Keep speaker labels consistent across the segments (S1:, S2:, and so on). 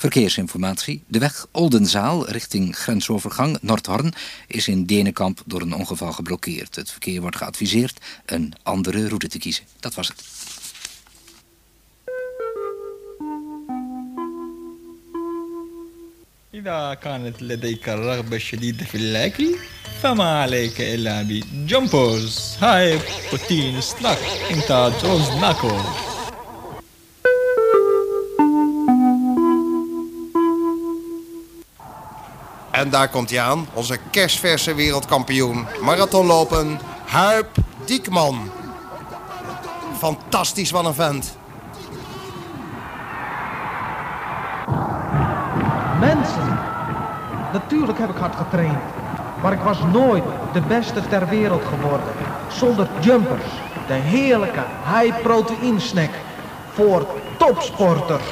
S1: Verkeersinformatie. De weg Oldenzaal richting grensovergang Noordhorn is in Denenkamp door een ongeval geblokkeerd. Het verkeer wordt geadviseerd een andere route te kiezen. Dat was het.
S2: إذا كانت لديك الرغبة الشديدة في الأكل فما عليك إلا بجمبوز هاي بروتين سناك إنتاج روز ناكو
S3: En daar komt hij aan, onze kerstverse wereldkampioen. Marathonlopen, Huip Diekman. Fantastisch, wat een vent.
S4: Mensen, natuurlijk heb ik hard getraind. Maar ik was nooit de beste ter wereld geworden. Zonder jumpers. De heerlijke high protein snack voor topsporters.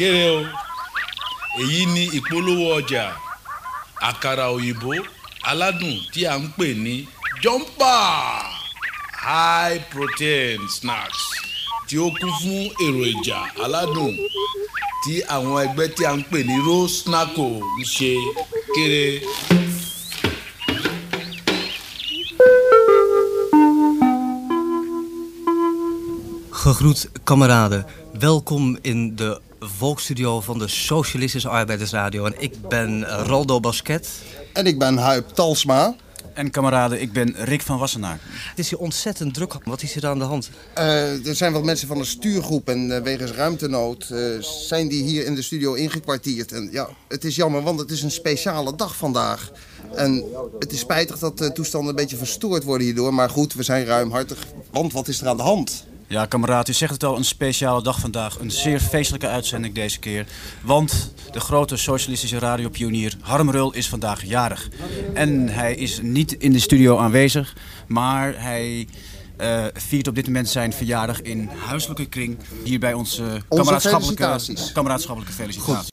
S5: Kéré o. Èyí ni ìpolówó ọjà. Àkàrà òyìnbó aládùn tí a ń pè ní high protein snacks tí ó kún fún èròjà aládùn tí àwọn ẹgbẹ́ tí a ń pè ní rose snacko ń ṣe kéré.
S6: Gegroet kameraden, welkom in de volksstudio van de Socialistische Arbeidersradio. En ik ben Raldo Basket.
S3: En ik ben Huip Talsma.
S7: En kameraden, ik ben Rick van Wassenaar.
S6: Het is hier ontzettend druk. Wat is hier aan de hand?
S3: Eh, er zijn wat mensen van de stuurgroep en eh, wegens ruimtenood eh, zijn die hier in de studio ingekwartierd. En ja, het is jammer, want het is een speciale dag vandaag. En het is spijtig dat de toestanden een beetje verstoord worden hierdoor. Maar goed, we zijn ruimhartig, want wat is er aan de hand?
S7: Ja, kameraad, u zegt het al, een speciale dag vandaag. Een zeer feestelijke uitzending deze keer. Want de grote socialistische radiopionier Harm Rul is vandaag jarig. En hij is niet in de studio aanwezig, maar hij eh, viert op dit moment zijn verjaardag in huiselijke kring. Hier bij onze kameraadschappelijke,
S3: felicitaties.
S7: kameraadschappelijke felicitaties.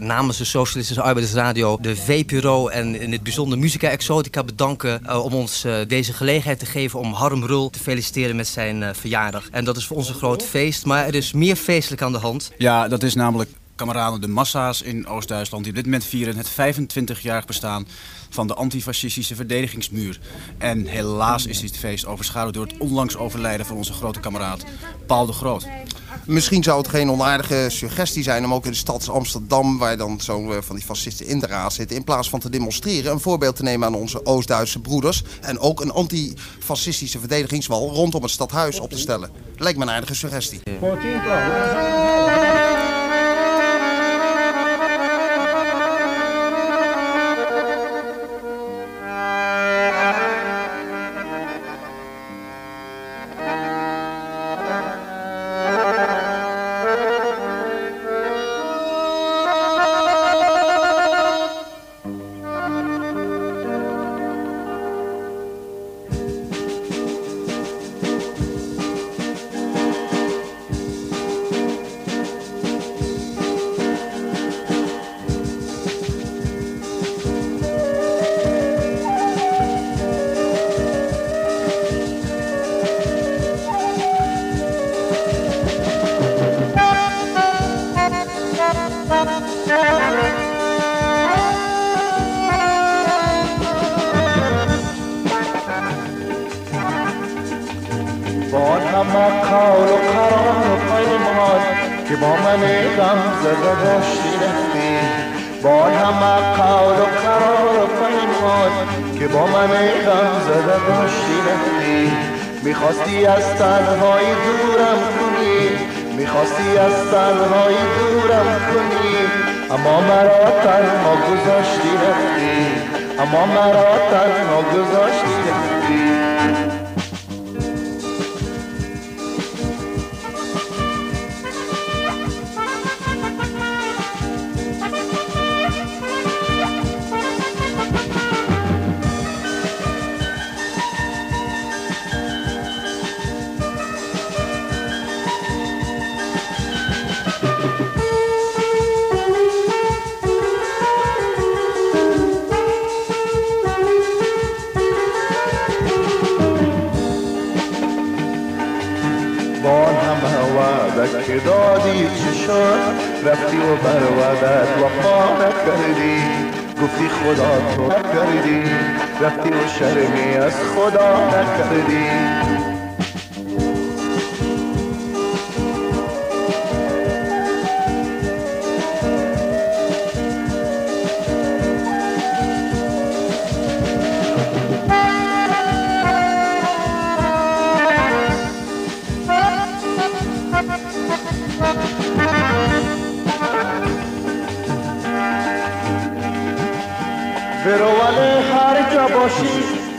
S6: Namens de Socialistische Arbeidersradio de VPRO en in het bijzonder Musica Exotica bedanken eh, om ons eh, deze gelegenheid te geven om Harm Rul te feliciteren met zijn eh, verjaardag. En dat is voor ons een groot feest, maar er is meer feestelijk aan de hand.
S7: Ja, dat is namelijk kameraden de massa's in Oost-Duitsland die op dit moment vieren het 25-jarig bestaan van de antifascistische verdedigingsmuur. En helaas is dit feest overschaduwd door het onlangs overlijden van onze grote kameraad Paul de Groot.
S3: Misschien zou het geen onaardige suggestie zijn om ook in de stad Amsterdam, waar dan zo'n eh, van die fascisten in de raad zitten, in plaats van te demonstreren, een voorbeeld te nemen aan onze Oost-Duitse broeders. En ook een antifascistische verdedigingswal rondom het stadhuis op te stellen. Lijkt me een aardige suggestie.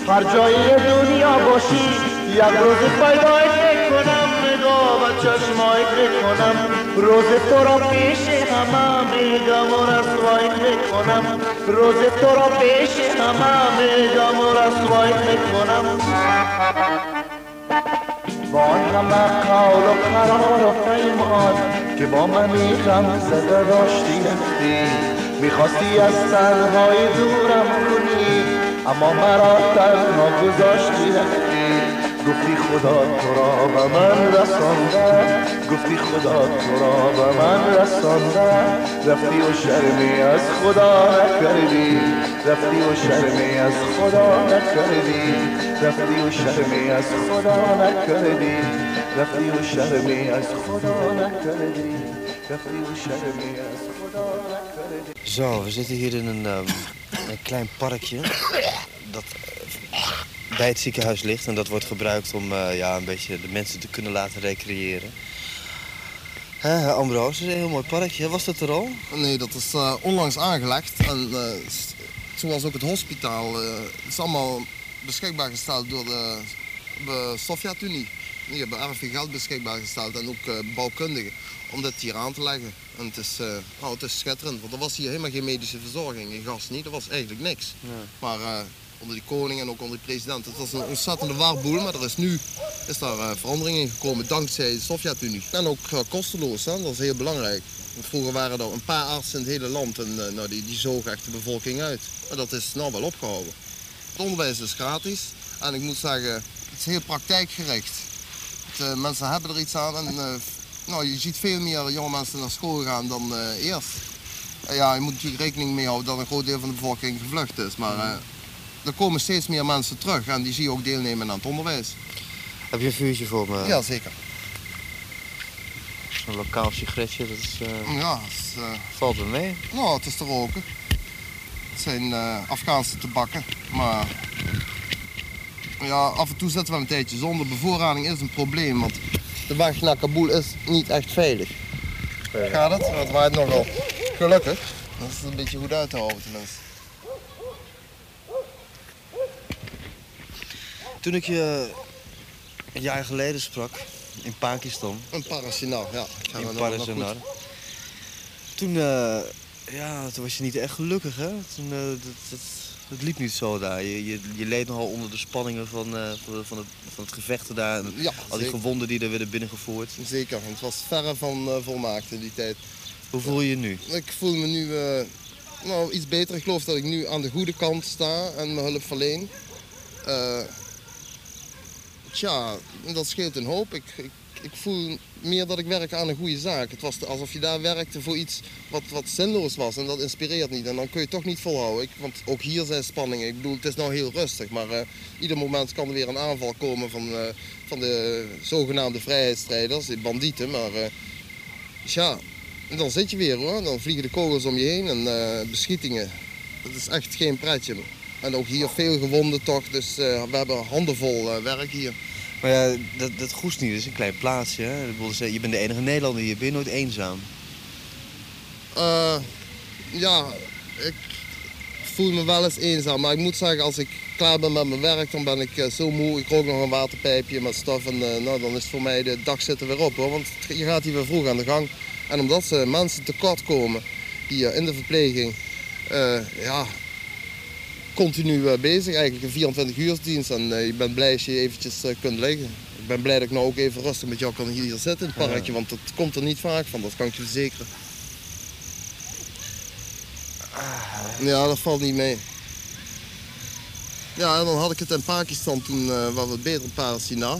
S8: هر جای دنیا باشی یک روز پیدایت کنم نگاه و چشمایت کنم روز تو را پیش همه میگم و رسوایت کنم روز تو را پیش همه میگم و رسوایت کنم با آن همه قول و قرار و پیمان که با من غم زده داشتی رفتی می‌خواستی از تنهایی دورم کنی. اما مرا تنها گذاشتی رفتی گفتی خدا تو را به من رسانده. گفتی خدا تو را به من رسانده. رفتی و شرمی از خدا نکردی. رفتی و شرمی از خدا نکردی. رفتی و شرمی از خدا نکردی. رفتی و شرمی از خدا نکردی. رفتی و شرمی از خدا نکردی.
S6: Zo, we zitten hier in een, ehm, een klein parkje. Dat eh,
S9: bij het ziekenhuis ligt. En dat wordt gebruikt om eh, ja, een beetje de mensen te kunnen laten recreëren. Hè, is een heel mooi parkje. Was dat er al?
S3: Nee, dat is eh, onlangs aangelegd. En s- zoals ook het hospitaal. is allemaal beschikbaar gesteld door de, de Sovjet-Unie. Die hebben erg veel geld beschikbaar gesteld en ook bouwkundigen om dit hier aan te leggen. En het is, eh, nou, het is schitterend, want er was hier helemaal geen medische verzorging. In gas niet, er was eigenlijk niks. Maar eh, onder die koning en ook onder die president, het was een ontzettende warboel. Maar er is nu is daar eh, verandering in gekomen dankzij de Sovjet-Unie. En ook kosteloos, hè? dat is heel belangrijk. Want Vroeger waren er een paar artsen in het hele land en nou, die, die zogen echt de bevolking uit. Maar dat is nou wel opgehouden. Het onderwijs is gratis en ik moet zeggen, het is heel praktijkgericht. Het, mensen hebben er iets aan en nou, je ziet veel meer jonge mensen naar school gaan dan eh, eerst. En ja, je moet natuurlijk rekening mee houden dat een groot deel van de bevolking gevlucht is. Maar eh, er komen steeds meer mensen terug en die zie je ook deelnemen aan het onderwijs.
S9: Heb je een vuurtje voor me?
S3: Ja, zeker.
S9: Zo'n lokaal sigaretje, dat is, eh,
S3: Ja, is, eh,
S9: valt wel mee.
S3: nou, het is te roken. Het zijn eh, Afghaanse tabakken, maar ja, af en toe zitten we een tijdje zonder. Bevoorrading is een probleem, want de weg naar Kabul is niet echt veilig. Gaat het? Het waait nogal. Gelukkig. Dat is een beetje goed uit te houden tenminste.
S9: Toen ik je een jaar geleden sprak in Pakistan,
S3: Een parasinar, ja. Ik ga
S9: in. Toen, eh, ja, toen was je niet echt gelukkig, hè? Toen, eh, dat, dat, dat liep niet zo daar. Je, je, je leed nogal onder de spanningen van, eh, van, het, van het gevechten daar. En
S3: Ja,
S9: al die
S3: zeker.
S9: gewonden die er werden binnengevoerd.
S3: Zeker, het was verre van eh, volmaakt in die tijd.
S9: Hoe voel je je nu?
S3: Ik voel me nu eh, nou, iets beter. Ik geloof dat ik nu aan de goede kant sta en mijn hulp verleen. Tja, dat scheelt een hoop. Ik, ik, ik voel meer dat ik werk aan een goede zaak. Het was alsof je daar werkte voor iets wat, wat zinloos was en dat inspireert niet. En dan kun je toch niet volhouden. Ik, want ook hier zijn spanningen. Ik bedoel, het is nou heel rustig, maar eh, ieder moment kan er weer een aanval komen van, eh, van de zogenaamde vrijheidsstrijders, die bandieten. Maar eh, en dan zit je weer hoor, dan vliegen de kogels om je heen en beschietingen. Dat is echt geen pretje. En ook hier veel gewonden toch, dus we hebben handenvol werk hier.
S9: Maar ja, dat, dat Goes niet, dat is een klein plaatsje. Hè? Je bent de enige Nederlander hier, ben je nooit eenzaam?
S3: Eh, ja, ik voel me wel eens eenzaam, maar ik moet zeggen als ik klaar ben met mijn werk, dan ben ik eh, zo moe. Ik rook nog een waterpijpje met stof en eh, nou, dan is voor mij de dag zitten weer op hoor, want je gaat hier weer vroeg aan de gang. En omdat ze mensen tekort komen hier in de verpleging, eh, ja, continu eh, bezig, eigenlijk een 24 uursdienst en eh, ik ben blij als je eventjes eh, kunt liggen. Ik ben blij dat ik nou ook even rustig met jou kan hier zitten in het parkje, want dat komt er niet vaak van, dat kan ik je verzekeren. Ja, dat valt niet mee. Ja, en dan had ik het in Pakistan toen eh was het beter in Parasina.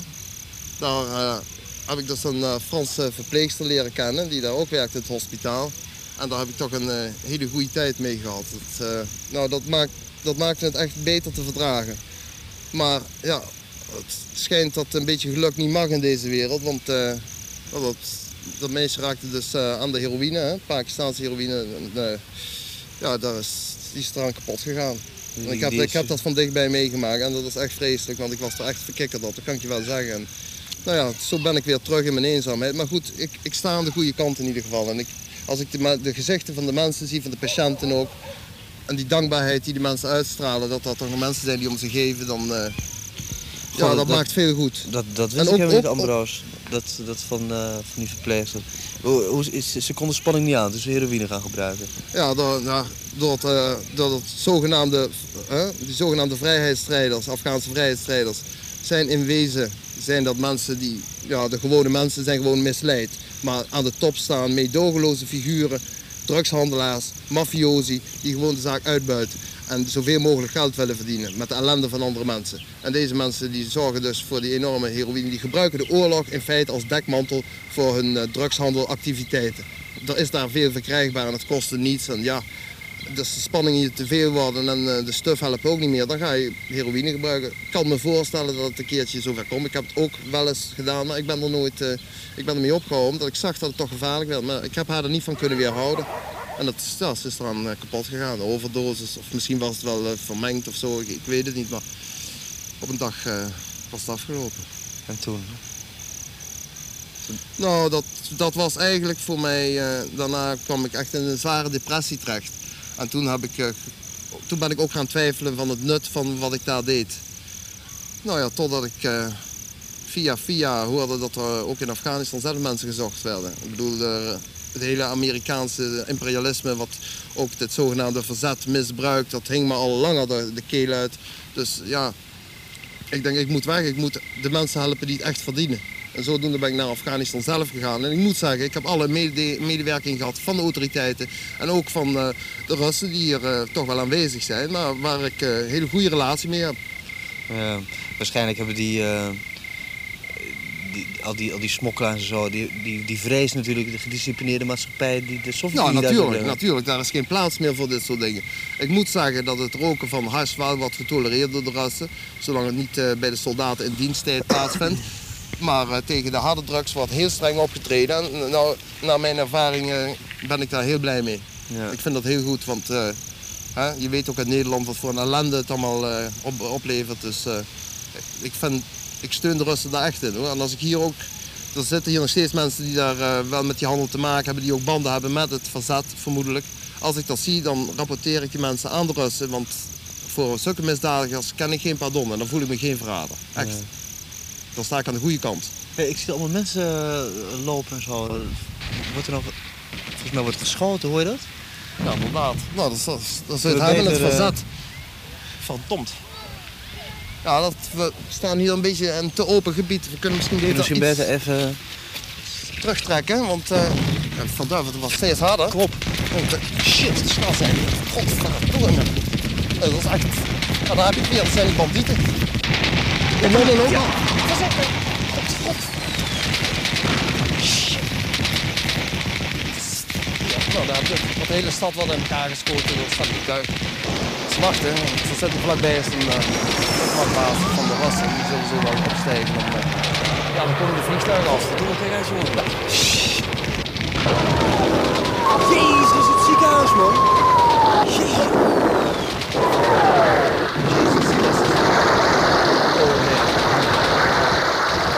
S3: Daar heb ik dus een Franse verpleegster leren kennen, die daar ook werkt in het hospitaal. En daar heb ik toch een eh, hele goede tijd mee gehad. Het, eh, nou, dat maakt, dat maakt het echt beter te verdragen. Maar ja, het schijnt dat een beetje geluk niet mag in deze wereld, want eh, dat, dat meisje raakte dus aan de heroïne, hè, Pakistaanse heroïne. En, ja, daar is, die is eraan kapot gegaan.
S9: Die-
S3: ik, heb,
S9: is-
S3: ik heb dat van dichtbij meegemaakt en dat is echt vreselijk, want ik was er echt verkikkerd op, dat kan ik je wel zeggen. En, nou ja, zo ben ik weer terug in mijn eenzaamheid. Maar goed, ik, ik sta aan de goede kant in ieder geval. En ik, als ik de, de gezichten van de mensen zie, van de patiënten ook, en die dankbaarheid die die mensen uitstralen, dat dat toch nog mensen zijn die om ze geven, dan... eh, ja,
S9: dat-
S3: maakt veel goed.
S9: Dat, dat
S3: En
S9: wist ik
S3: ook-
S9: helemaal niet, Ambroos. Dat, dat van, eh, van die verpleegster. Hoe, hoe is, ze kon de spanning niet aan, dus ze heroïne gaan gebruiken.
S3: Ja, door, door, het, eh, door het zogenaamde, eh, die zogenaamde vrijheidsstrijders, Afghaanse vrijheidsstrijders, zijn in wezen zijn dat mensen die, ja, de gewone mensen zijn gewoon misleid. Maar aan de top staan meedogenloze figuren, drugshandelaars, mafiosi, die gewoon de zaak uitbuiten. En zoveel mogelijk geld willen verdienen met de ellende van andere mensen. En deze mensen die zorgen dus voor die enorme heroïne. Die gebruiken de oorlog in feite als dekmantel voor hun eh, drugshandelactiviteiten. Er is daar veel verkrijgbaar en het kostte niets. En ja, als de spanningen te veel worden en eh, de stuf helpt ook niet meer, dan ga je heroïne gebruiken. Ik kan me voorstellen dat het een keertje zover komt. Ik heb het ook wel eens gedaan, maar ik ben er nooit eh, ik ben ermee opgehouden. Omdat ik zag dat het toch gevaarlijk werd. Maar ik heb haar er niet van kunnen weerhouden. En dat ja, ze is eraan eh, kapot gegaan. Overdosis, of misschien was het wel vermengd of zo. Ik, ik weet het niet. Maar op een dag was het afgelopen.
S9: En toen?
S3: Nou, dat, dat was eigenlijk voor mij... daarna kwam ik echt in een zware depressie terecht. En toen, heb ik, eh, toen ben ik ook gaan twijfelen van het nut van wat ik daar deed. Nou ja, totdat ik eh, via via hoorde dat er ook in Afghanistan zelf mensen gezocht werden. Ik bedoel, het hele Amerikaanse imperialisme... wat ook dit zogenaamde verzet misbruikt... dat hing me al langer de, de keel uit. Dus ja, ik denk, ik moet weg. Ik moet de mensen helpen die het echt verdienen. En zodoende ben ik naar Afghanistan zelf gegaan. En ik moet zeggen, ik heb alle mede medewerking gehad van de autoriteiten. En ook van eh, de Russen die hier eh, toch wel aanwezig zijn. Maar waar ik eh, een hele goede relatie mee heb.
S9: Ja, waarschijnlijk hebben die, eh, die, al, die, al die smokkelaars en zo, die, die, die vrezen natuurlijk de gedisciplineerde maatschappij die de Sovjet-Unie
S3: Ja,
S9: daar
S3: natuurlijk,
S9: willen.
S3: natuurlijk. Daar is geen plaats meer voor dit soort dingen. Ik moet zeggen dat het roken van hash wel wordt getolereerd door de Russen. Zolang het niet eh, bij de soldaten in diensttijd plaatsvindt. Maar eh, tegen de harde drugs wordt heel streng opgetreden. En nou, naar mijn ervaring eh, ben ik daar heel blij mee.
S9: Ja.
S3: Ik vind dat heel goed, want eh, hè, je weet ook in Nederland wat voor een ellende het allemaal eh, op, oplevert. Dus eh, ik, vind, ik steun de Russen daar echt in. Hoor. En als ik hier ook... Er zitten hier nog steeds mensen die daar eh, wel met die handel te maken hebben, die ook banden hebben met het verzet, vermoedelijk. Als ik dat zie, dan rapporteer ik die mensen aan de Russen, want voor zulke misdadigers ken ik geen pardon en dan voel ik me geen verrader. Echt. Dan sta ik aan de goede kant.
S9: Ja, ik zie allemaal mensen eh, lopen en zo. Wordt er nog, volgens mij wordt geschoten, hoor je dat?
S3: Ja, inderdaad. Nou, dat is, dat is, dat is het
S9: we
S3: het
S9: beter, eh,
S3: verzet. Verdomd. Ja, dat, we staan hier een beetje in een te open gebied. We kunnen misschien beter
S9: Misschien beter even...
S3: terugtrekken, want uh, verduiveld, het was steeds harder.
S9: Op.
S3: Want, eh, shit, de snel zijn. Godverdomme. Eh, Dat is echt... Ja, dan heb je weer, dat zijn die bandieten. En dan dan ook nog. Voorzichtig. Nou, daar je het. de hele stad wordt in elkaar geschoten door stabiliteit. Het is wachten, want we zitten vlakbij is een uh, luchtmachtbasis van de Russen. Die zullen zo wel opstijgen. Dan, eh, ja, dan komen de vliegtuigen af.
S9: Doe het tegen jongen.
S3: Ja.
S9: Jezus, het ziekenhuis, man.
S3: Oh nee.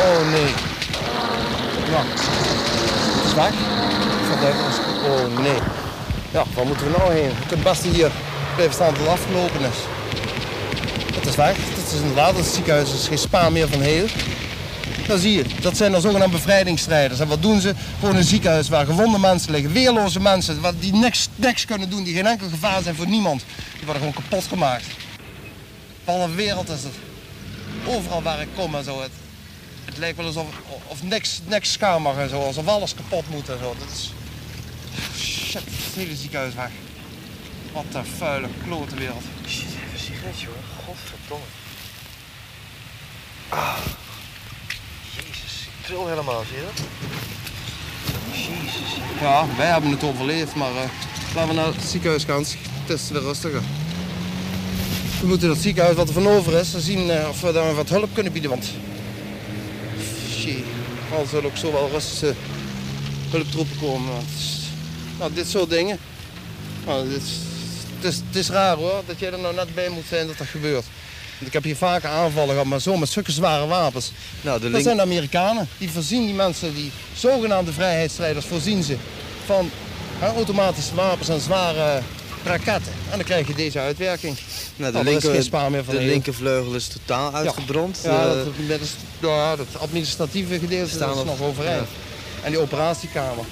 S3: Oh nee. Ja. Verduiveld. Oh nee. Ja, waar moeten we nou heen? We kunnen best hier blijven staan tot afgelopen is. Het is weg. Het is inderdaad het ziekenhuis. Is geen spa meer van heel. Dan zie je, dat zijn dan zogenaamde bevrijdingsstrijders. En wat doen ze? Gewoon een ziekenhuis waar gewonde mensen liggen, weerloze mensen, wat- die niks, niks kunnen doen, die geen enkel gevaar zijn voor niemand. Die worden gewoon kapot gemaakt. Van de wereld is het. Overal waar ik kom en zo. Het, het lijkt wel alsof of niks, niks schaam mag en zo. Alsof alles kapot moet en zo. Dat is... Shit, het hele ziekenhuis weg. Wat een vuile, klote wereld.
S9: Shit, even een sigaretje, hoor. Godverdomme. Jezus, ik tril helemaal, zie je dat? Jezus.
S3: Ja, wij hebben het overleefd, maar eh, laten we naar het ziekenhuis gaan. Het is weer rustiger. We moeten dat ziekenhuis wat er van over is zien eh, of we daar wat hulp kunnen bieden. Want er zullen ook zo wel Russische hulptroepen komen. Nou, dit soort dingen. Nou, dit is, het, is, het is raar hoor, dat jij er nou net bij moet zijn dat dat gebeurt. Want ik heb hier vaker aanvallen gehad, maar zo met zulke zware wapens.
S9: Nou, de
S3: Dat zijn de Amerikanen. Die voorzien die mensen, die zogenaamde vrijheidsstrijders, voorzien ze van automatische wapens en zware raketten. En dan krijg je deze uitwerking.
S9: Nou, de,
S3: Nou, er is
S9: linker,
S3: meer van
S9: de linkervleugel is totaal uitgebrand.
S3: Ja,
S9: Eh,
S3: dat, ja, dat administratieve gedeelte
S9: Staan
S3: dat is
S9: nog-
S3: nog overeind. En die operatiekamer.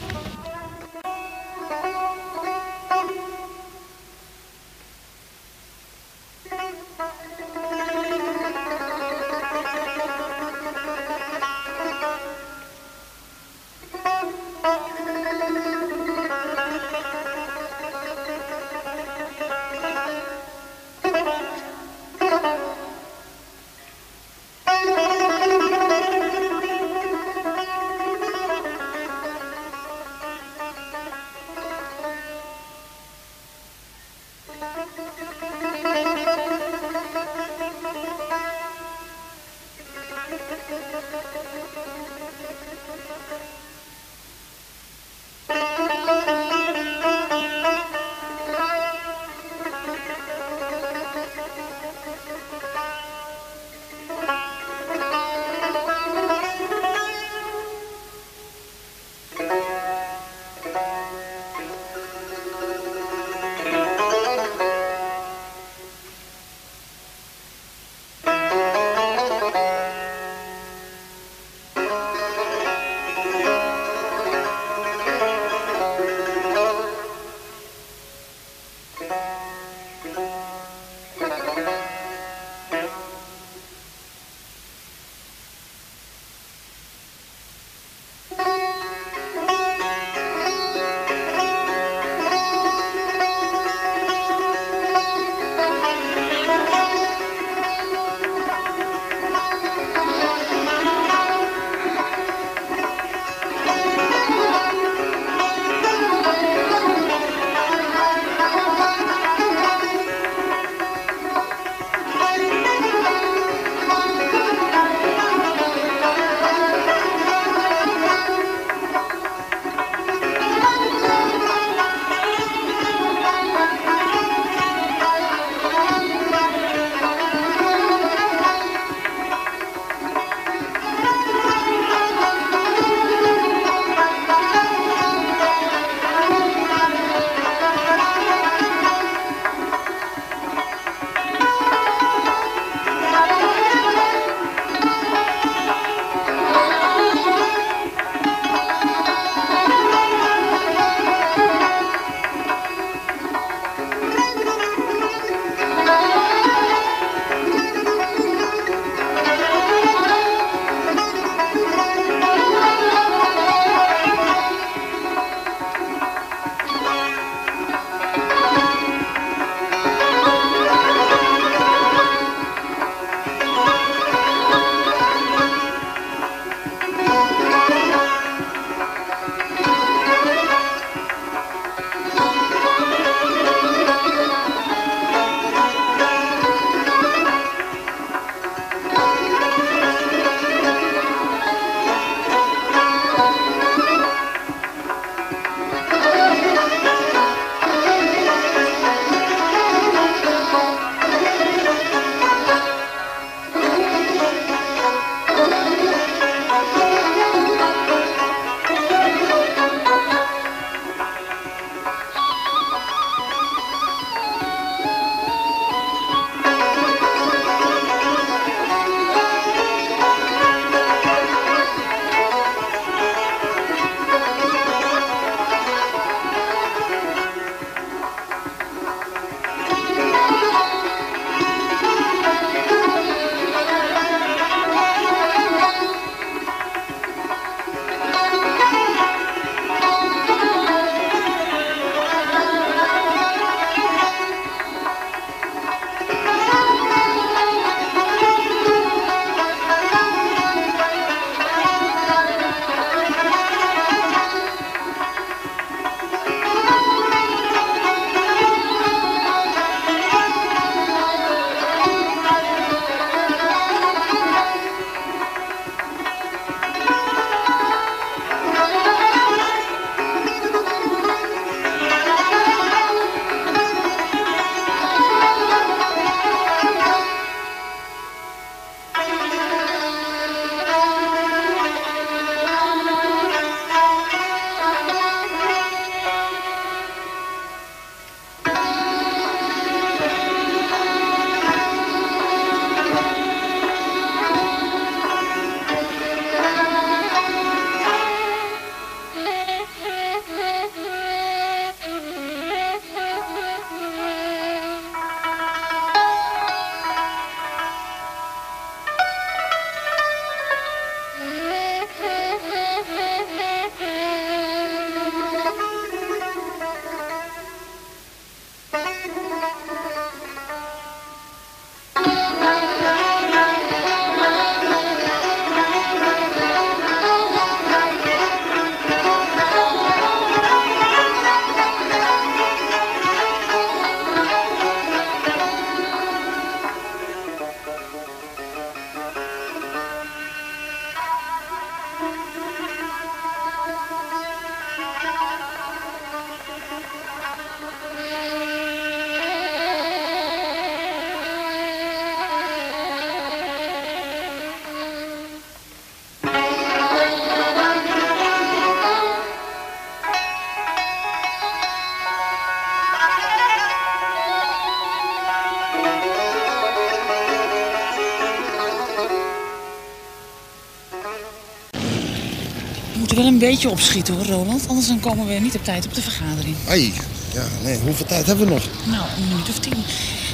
S10: Een beetje opschieten hoor, Roland. Anders dan komen we niet op tijd op de vergadering.
S3: Ai, ja, nee, hoeveel tijd hebben we nog?
S10: Nou, een minuut of tien.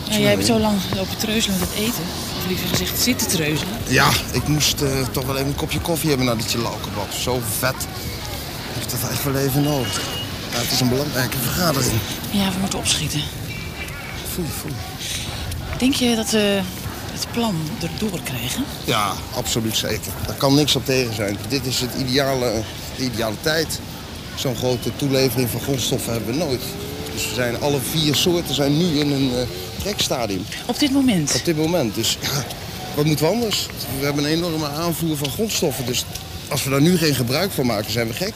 S10: Ja, jij hebt zo lang lopen treuzelen met het eten. Of liever gezegd zitten treuzelen.
S3: Ja, ik moest eh, toch wel even een kopje koffie hebben na die laukerbak. Zo vet. Heeft dat echt wel even nodig. Ja, het is een belangrijke vergadering.
S10: Ja, we moeten opschieten.
S3: Foei, foei.
S10: Denk je dat we het plan erdoor krijgen?
S3: Ja, absoluut zeker. Daar kan niks op tegen zijn. Dit is het ideale, de ideale tijd. Zo'n grote toelevering van grondstoffen hebben we nooit. Dus we zijn alle vier soorten zijn nu in een eh trekstadium.
S10: Op dit moment?
S3: Op dit moment. Dus ja, wat moeten we anders? We hebben een enorme aanvoer van grondstoffen. Dus als we daar nu geen gebruik van maken, zijn we gek.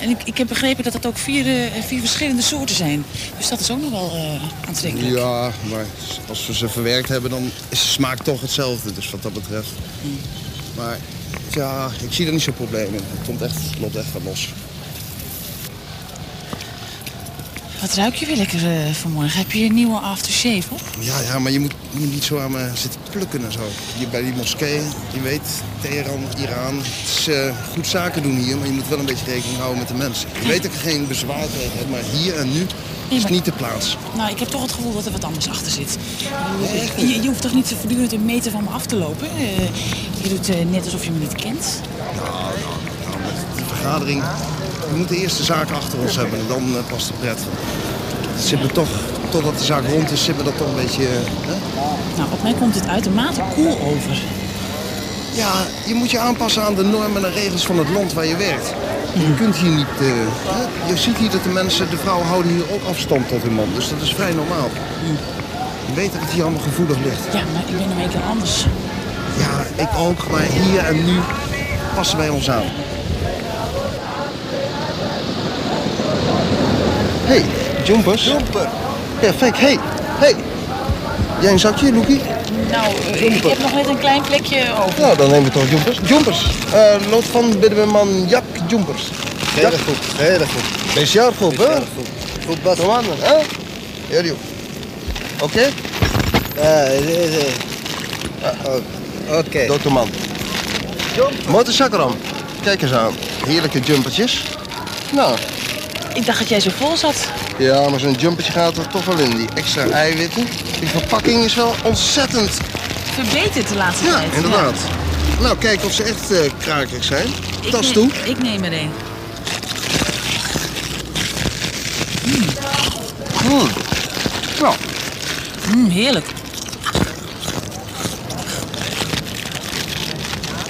S10: En ik, ik heb begrepen dat het ook vier, eh, vier verschillende soorten zijn. Dus dat is ook nog wel eh, aantrekkelijk.
S3: Ja, maar als we ze verwerkt hebben, dan is de smaak toch hetzelfde. Dus wat dat betreft. Maar ja, ik zie er niet zo'n probleem in. Het komt echt, loopt echt wat los.
S10: Wat ruik je weer lekker eh, vanmorgen? Heb je een nieuwe aftershave op?
S3: Ja, ja, maar je moet, je moet niet zo aan me zitten plukken en zo. Hier bij die moskee, je weet, Teheran, Iran. Het is eh, goed zaken doen hier, maar je moet wel een beetje rekening houden met de mensen. Je weet dat ik geen bezwaar tegen heb, maar hier en nu is het niet de plaats.
S10: Nou, ik heb toch het gevoel dat er wat anders achter zit. Je, je hoeft toch niet voortdurend een meter van me af te lopen? Eh, je doet net alsof je me niet kent.
S3: Nou, nou, nou, met die vergadering, we moeten eerst de zaak achter ons hebben en dan eh, past de pret. Het zit me toch, totdat de zaak rond is, zit me dat toch een beetje... eh, hè?
S10: Nou, op mij komt het uitermate cool over.
S3: Ja, je moet je aanpassen aan de normen en regels van het land waar je werkt. Je kunt hier niet... eh, hè? je ziet hier dat de mensen, de vrouwen houden hier ook afstand tot hun man. Dus dat is vrij normaal. Je weet dat het hier allemaal gevoelig ligt.
S10: Ja, maar ik ben een keer anders.
S3: Ja, ik ook, maar hier en nu passen wij ons aan. Hey, jumpers. Jumper. Ja, fake. Hey, hey. Jij een zakje, Loekie?
S10: Nou, eh, ik heb nog net een klein plekje over.
S3: Nou, dan nemen we toch jumpers. Jumpers. Uh, lood van Biddeman Jak Jumpers.
S11: Heel goed, heel goed.
S3: Speciaal goed, hè?
S11: Goed bas.
S3: Kom aan, hè? Joh. Oké?
S11: Ja, deze. Oké.
S3: Dokter Man. Motorsakram. Kijk eens aan. Heerlijke jumpertjes. Nou,
S10: Ik dacht dat jij zo vol zat.
S3: ja, maar zo'n jumpertje gaat er toch wel in. Die extra eiwitten. Die verpakking is wel ontzettend.
S10: Verbeterd de laatste
S3: Ja,
S10: tijd.
S3: inderdaad. Nou, kijk of ze echt eh krakerig zijn.
S10: Ik
S3: Tas toe.
S10: Ik neem er een.
S3: Mm.
S10: Mm, heerlijk.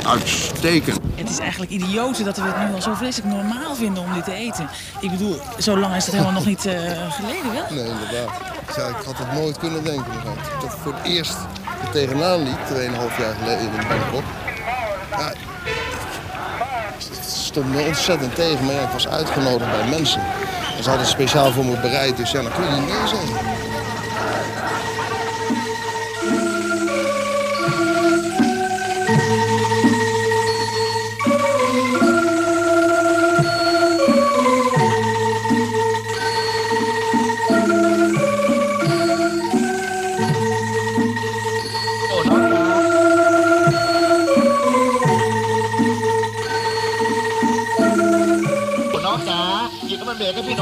S3: Uitstekend.
S10: Het is eigenlijk idioot dat we het nu al zo vreselijk normaal vinden om dit te eten. Ik bedoel, zo lang is het helemaal nog niet eh, geleden, wel?
S3: Nee, inderdaad. Ik had het nooit kunnen denken. Dat ik voor het eerst er tegenaan liep, 2,5 jaar geleden in Bangkok. Ja, het stond me ontzettend tegen, maar ja, ik was uitgenodigd bij mensen. En ze hadden speciaal voor me bereid, dus ja, dan kun je niet nee zeggen.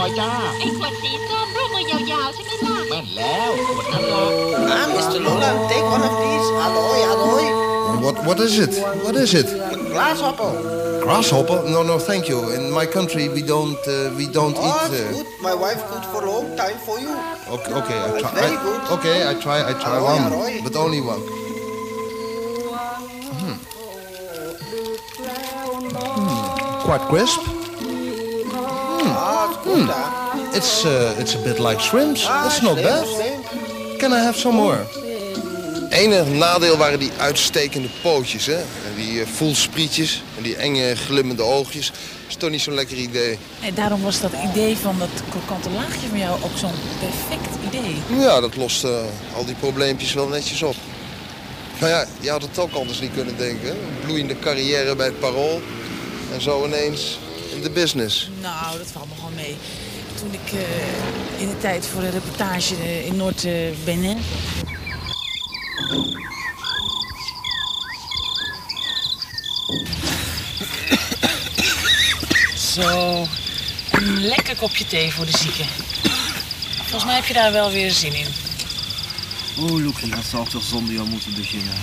S12: อยจ้า
S13: ไอ้ขวดสีส้มรูปมือยาวๆใช่ไหมล่ะ
S12: แม่นแล้วขวดนั้นละ
S11: Ah, Mr. Lolan, take one of these. Alloy, alloy.
S3: What, what is it? What is it?
S11: Grasshopper.
S3: Grasshopper? No, no, thank you. In my country we don't, uh, we don't
S11: Oh,
S3: eat...
S11: it's
S3: Uh,
S11: good. My wife cooked for a long time for you.
S3: okay, okay, I
S11: It's
S3: try.
S11: very
S3: I-
S11: good.
S3: okay, I try, I try
S11: Alloy,
S3: one,
S11: alloy.
S3: but only one. Hmm. Hmm, Quite crisp.
S11: Ah, it's
S3: uh, it's a bit like shrimps. It's not bad. Can I have some more? Enige nadeel waren die uitstekende pootjes, hè? En die uh, voelsprietjes en die enge glimmende oogjes. is toch niet zo'n lekker idee.
S10: En daarom was dat idee van dat krokante laagje van jou ook zo'n perfect idee.
S3: Ja, dat lost uh, al die probleempjes wel netjes op. Maar ja, je had het ook anders niet kunnen denken. Een bloeiende carrière bij het Parool. En zo ineens in de business.
S10: Nou, dat valt me gewoon mee. Toen ik uh, in de tijd voor een reportage in Noord-Benin... Zo, een lekker kopje thee voor de zieken. Volgens mij heb je daar wel weer zin in.
S9: Oeh, Loekie, dat zou ik toch zonder jou moeten beginnen.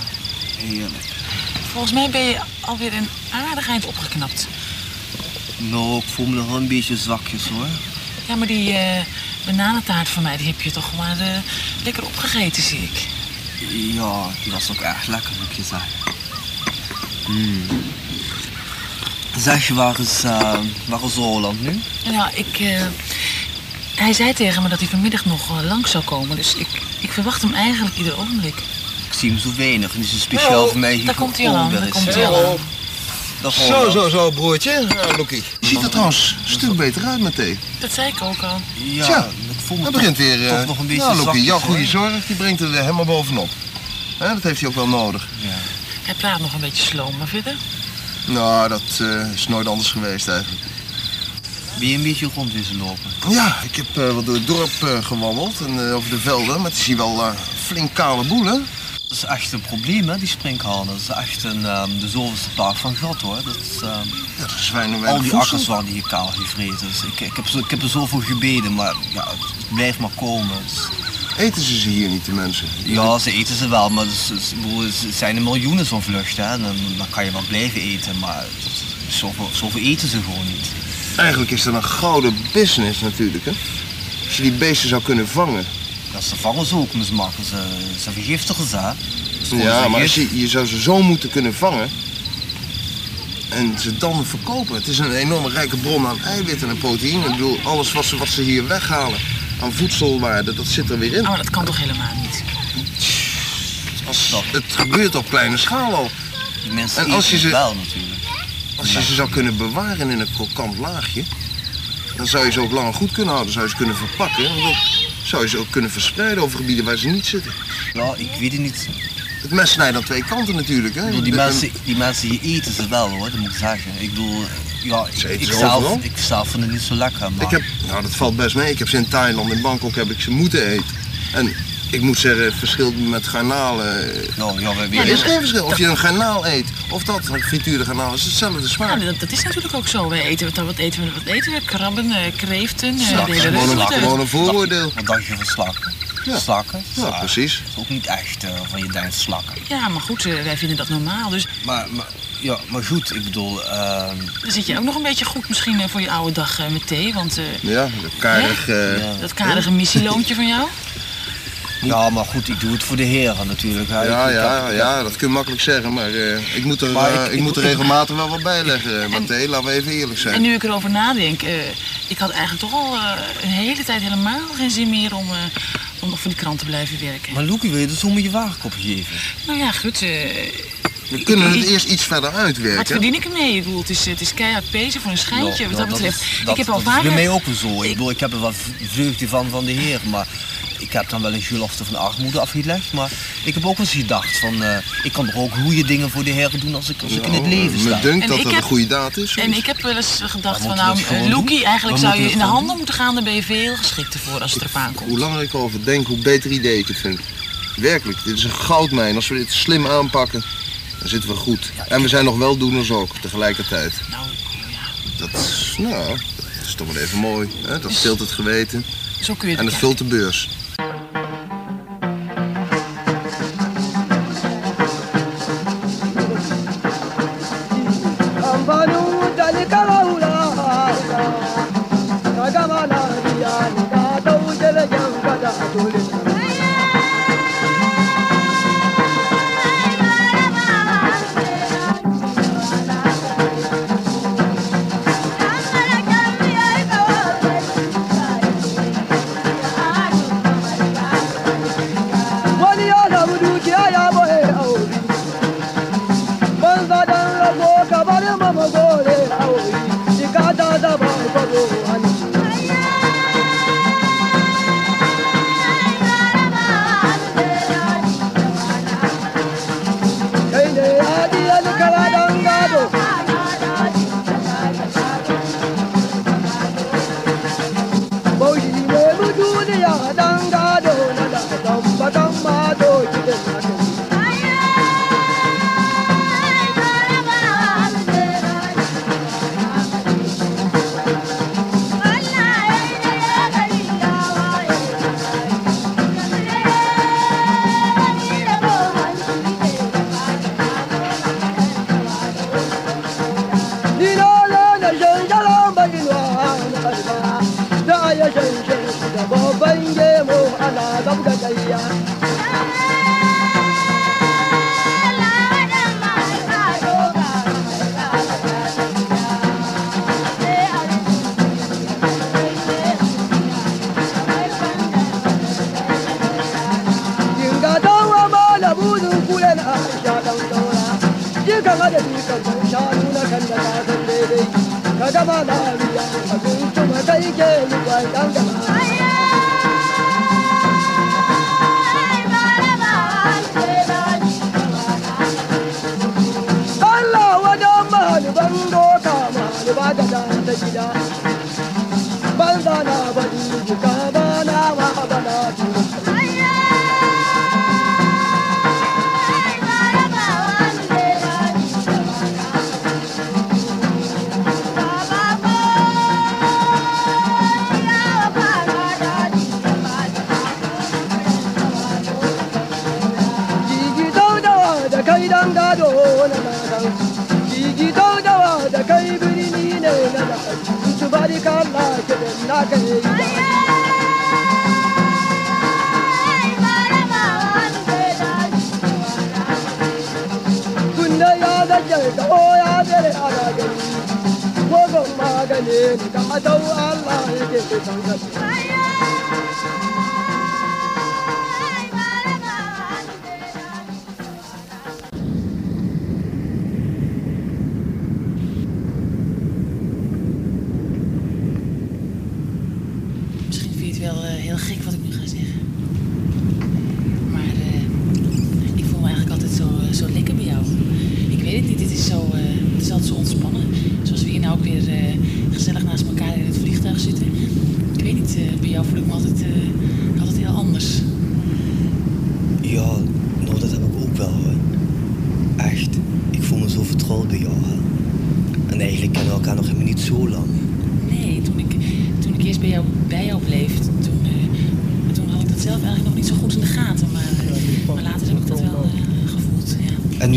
S9: Heerlijk.
S10: Volgens mij ben je alweer een aardig eind opgeknapt.
S9: Nou, ik voel me nog wel een beetje zwakjes hoor.
S10: Ja, maar die uh, bananentaart van mij, die heb je toch maar uh, lekker opgegeten, zie ik.
S9: Ja, die was ook erg lekker, moet je zeggen. Mm. Zeg je, waar is, uh, waar is Roland nu?
S10: Nou, ik... Uh, hij zei tegen me dat hij vanmiddag nog langs zou komen. Dus ik, ik verwacht hem eigenlijk ieder ogenblik.
S9: Ik zie hem zo weinig. En die is speciaal voor mij hier
S10: Daar komt hij al aan. Daar komt hij al aan.
S3: Zo, zo, zo, broertje. Ja, Loekie. Je ziet er trouwens een stuk beter uit met thee.
S10: Dat zei ik ook al.
S9: Ja,
S3: Tja,
S9: ik voel me
S3: dat begint weer...
S9: toch, toch nog een beetje
S3: Ja, Loekie, jouw goede zorg die brengt er helemaal bovenop. Hè, dat heeft hij ook wel nodig.
S9: Ja.
S10: Hij praat nog een beetje sloom, maar verder?
S3: Nou, dat eh, is nooit anders geweest eigenlijk.
S9: Ben je een beetje rond wezen lopen?
S3: Ja, ik heb eh, wat door het dorp eh, gewandeld en eh, over de velden. Maar het is hier wel eh, flink kale boel, hè?
S9: Dat is echt een probleem, hè, die sprinkhanen. Dat is echt een, ehm, de zoveelste plaag van God, hoor. Dat is, ehm,
S3: Ja, er zwijnen
S9: al
S3: weinig
S9: die
S3: voedsel.
S9: akkers waren hier kaal gevreten. Dus ik, ik, heb, ik heb er zoveel gebeden, maar ja, het blijft maar komen. Dus,
S3: Eten ze ze hier niet, de mensen?
S9: ja, ze eten ze wel, maar dus, het zijn er miljoenen zo'n vluchten. Hè. Dan, dan kan je wel blijven eten, maar zoveel, zoveel eten ze gewoon niet.
S3: Eigenlijk is dat een gouden business natuurlijk, hè? Als je die beesten zou kunnen vangen.
S9: Ja, ze vangen ze ook, ze maken ze, ze vergiftigen ze. Dat is gewoon
S3: Ja, maar als je, je zou ze zo moeten kunnen vangen. En ze dan verkopen. Het is een enorme rijke bron aan eiwitten en proteïne. Ik bedoel, alles wat ze, wat ze hier weghalen aan voedselwaarde, dat zit er weer in.
S10: Oh, maar dat kan toch helemaal niet?
S3: Als, het gebeurt op kleine schaal al.
S9: Die mensen
S3: En als je ze-
S9: wel natuurlijk.
S3: Als je ze zou kunnen bewaren in een krokant laagje, dan zou je ze ook langer goed kunnen houden. Zou je ze kunnen verpakken. En dan zou je ze ook kunnen verspreiden over gebieden waar ze niet zitten.
S9: Ja, ik weet het niet.
S3: Het mes snijdt aan twee kanten natuurlijk. Hè?
S9: Die, mensen, die mensen hier eten ze wel hoor, dat moet ik zeggen. Ik bedoel, ja, ik, zelf, ik zelf vind het niet zo lekker. Maar
S3: Ik heb, nou dat valt best mee. Ik heb ze in Thailand, in Bangkok heb ik ze moeten eten. En ik moet zeggen, het verschil met garnalen. eh,
S9: ja, ja, wij
S3: Er
S9: weten
S3: is geen verschil. Of je een garnaal eet, of dat, een frituurde garnaal, is hetzelfde smaak.
S10: Ja, dat, dat is natuurlijk ook zo. Wij eten, wat, wat eten we? Wat eten we? Krabben, eh, kreeften, eh,
S9: Slak,
S10: de hele
S3: gewoon een-
S10: rest.
S3: gewoon een vooroordeel.
S9: Wat dacht je van slakken?
S3: Ja.
S9: Slakken?
S3: Ja,
S9: Ja,
S3: precies.
S9: Dat is ook niet echt eh, van je denkt slakken.
S10: Ja, maar goed, wij vinden dat normaal. Dus
S9: Maar, maar, ja, maar goed, ik bedoel, ehm,
S10: dan zit je ook nog een beetje goed misschien voor je oude dag eh, met thee. Want eh,
S3: Ja, dat karig.
S9: Ja.
S10: dat karige missieloontje van jou.
S9: Ja, maar goed, ik doe het voor de heren natuurlijk. hè.
S3: Ja,
S9: Ik-
S3: ja,
S9: heb-
S3: ja, dat kun je makkelijk zeggen, maar eh, ik, moet er,
S9: Maar
S3: eh,
S9: ik-
S3: moet er regelmatig wel wat bij leggen. Maar nee, laten we even eerlijk zijn.
S10: En nu ik erover nadenk, eh, ik had eigenlijk toch al eh, een hele tijd helemaal geen zin meer om, eh, om nog voor die krant te blijven werken.
S9: Maar Loekie, wil je de som met je wagenkop geven?
S10: Nou ja, goed. eh,
S3: We kunnen het eerst iets verder
S10: wat
S3: uitwerken.
S10: verdien ik ermee? Ik bedoel, het is, het is keihard pezen voor een schijntje.
S9: Ja,
S10: wat dat betreft.
S9: is-
S10: ik heb al
S9: dat is
S10: vaker...
S9: bij mij ook zo. Ik bedoel, ik heb er wat vreugde van van de heer, maar ik heb dan wel een gelofte van armoede afgelegd. Maar ik heb ook wel eens gedacht van, eh, ik kan toch ook goede dingen voor de heren doen als ik, als ik in het leven sta.
S3: Dunkt
S10: En
S3: dat
S10: ik
S3: dat
S10: heb-
S3: een goede daad is.
S10: En ik heb wel eens gedacht van, nou, Loekie, eigenlijk zou je in de handen moeten gaan. Dan ben je veel geschikter voor als het erop aankomt.
S3: Hoe langer ik erover denk, hoe beter idee ik het vind. Werkelijk, dit is een goudmijn. Als we dit slim aanpakken, dan zitten we goed. En we zijn nog weldoeners ook, tegelijkertijd.
S10: Nou, ja,
S3: Dat is, nou, dat is toch wel even mooi. Hè? Dat stilt het geweten
S10: zo kun je
S3: en
S10: het
S3: vult de beurs.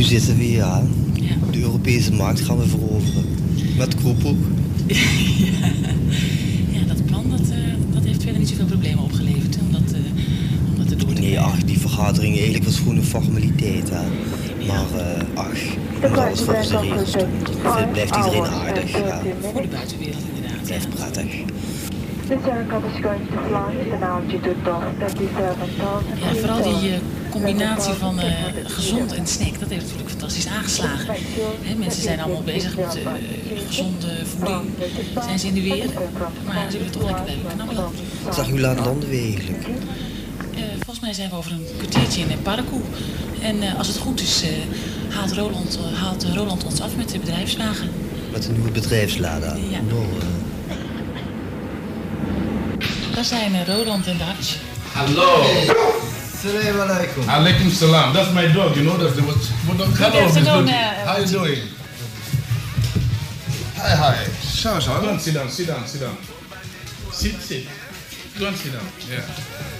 S9: Zitten we hier aan. De Europese markt gaan we veroveren. Met Kroephoek.
S10: ja, dat plan dat, eh, dat heeft verder niet zoveel problemen opgeleverd. Hè, om, dat, eh, om dat te doen.
S9: Nee, ach, die vergadering eigenlijk was gewoon een formaliteit. Hè. Maar eh, ach, je moet alles volgens de regels doen. Veel blijft iedereen aardig. Ja.
S10: Voor de buitenwereld inderdaad.
S9: Blijft prettig.
S14: Is of 37,000
S10: Ja, vooral die eh, combinatie van eh, gezond en snack, dat heeft natuurlijk fantastisch aangeslagen. Hè, mensen zijn allemaal bezig met eh, gezonde voeding, zijn ze in de weer, maar ze willen toch lekker blijven knabbelen.
S9: Zeg, hoe laat landen we eigenlijk?
S10: Eh, volgens mij zijn we over een kwartiertje in Parakou. En eh, als het goed is, eh, haalt, Roland, haalt Roland ons af met de bedrijfswagen.
S9: Met een nieuwe bedrijfslada.
S10: Ja. Daar zijn Roland en Dutch.
S5: Hello.
S9: Salam alaikum.
S5: Alaikum salam. That's my dog, you know. That's the what. what dog? Hello, Miss
S10: afternoon,
S5: Lucky.
S10: uh,
S5: How you doing?
S3: Hi, hi. Zo, zo.
S5: Go and sit down, sit down, sit down. Sit, sit. Go and sit down. Yeah.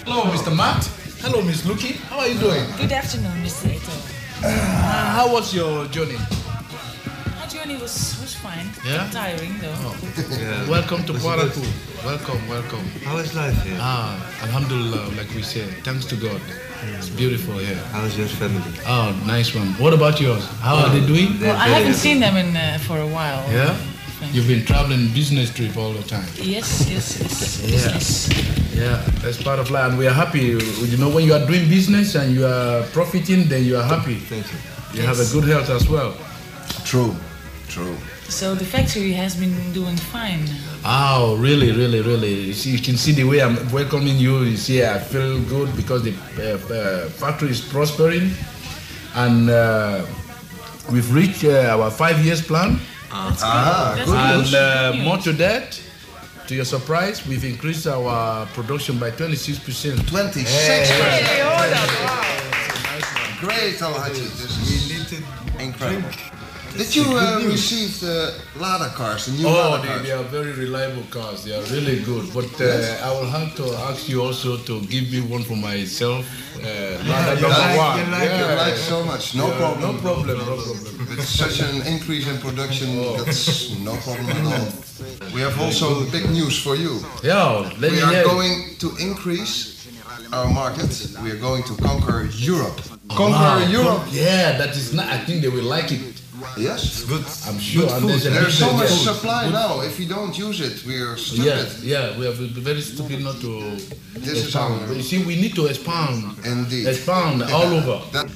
S5: Hello, Mr. Matt. Hello, Miss Lucky. How are you doing?
S10: Good afternoon, Mr. Eto.
S5: Uh, how was your journey?
S10: My journey was, was fine.
S5: Yeah?
S10: Tiring though.
S5: Yeah. Welcome to Parakou. Welcome, welcome.
S9: How is life here?
S5: Ah, Alhamdulillah, like we say. Thanks to God. It's beautiful here.
S9: How is your family?
S5: Oh, nice one. What about yours? How are they doing?
S10: Well, I haven't seen them in uh, for a while.
S5: Yeah? You've been traveling business trip all the time.
S10: Yes, yes, yes.
S5: Yeah.
S10: yes.
S5: Yeah, that's part of life. And we are happy. You know, when you are doing business and you are profiting, then you are happy. Thank you. You have a good health as well.
S3: True, true.
S10: So the factory has been doing fine.
S5: Oh, really, really, really. You, see, you can see the way I'm welcoming you. You see, I feel good because the uh, uh, factory is prospering. And uh, we've reached uh, our five years plan.
S10: That's good. Ah, That's good.
S5: And uh, more to that, to your surprise, we've increased our production by 26%.
S3: 26%.
S5: Hey,
S3: Great, Al Haji. This is incredible. Did you uh, receive the Lada cars, the new
S5: Oh,
S3: Lada
S5: they,
S3: cars?
S5: they are very reliable cars. They are really good. But uh,
S3: Yes.
S5: I will have to ask you also to give me one for myself. Uh,
S3: Yeah,
S5: Lada
S3: you
S5: number
S3: like-
S5: one.
S3: you like- you like so much. No
S5: Yeah,
S3: problem.
S5: No problem. No problem.
S3: With such an increase in production, that's no problem at all. We have also big news for you.
S5: Yeah, let
S3: we are going to increase our market. We are going to conquer Europe.
S5: Wow.
S3: Conquer Europe.
S5: Yeah, that is not. I think they will like it.
S3: Yes,
S5: good. I'm sure.
S3: Good food.
S5: there's
S3: so much
S5: yeah.
S3: supply
S5: Good-
S3: now. If you don't use it, we are stupid.
S5: Yeah, yeah, we are very stupid not to
S3: This
S5: expand.
S3: our-
S5: But you see, we need to expand.
S3: Indeed.
S5: Expand all over.
S3: That-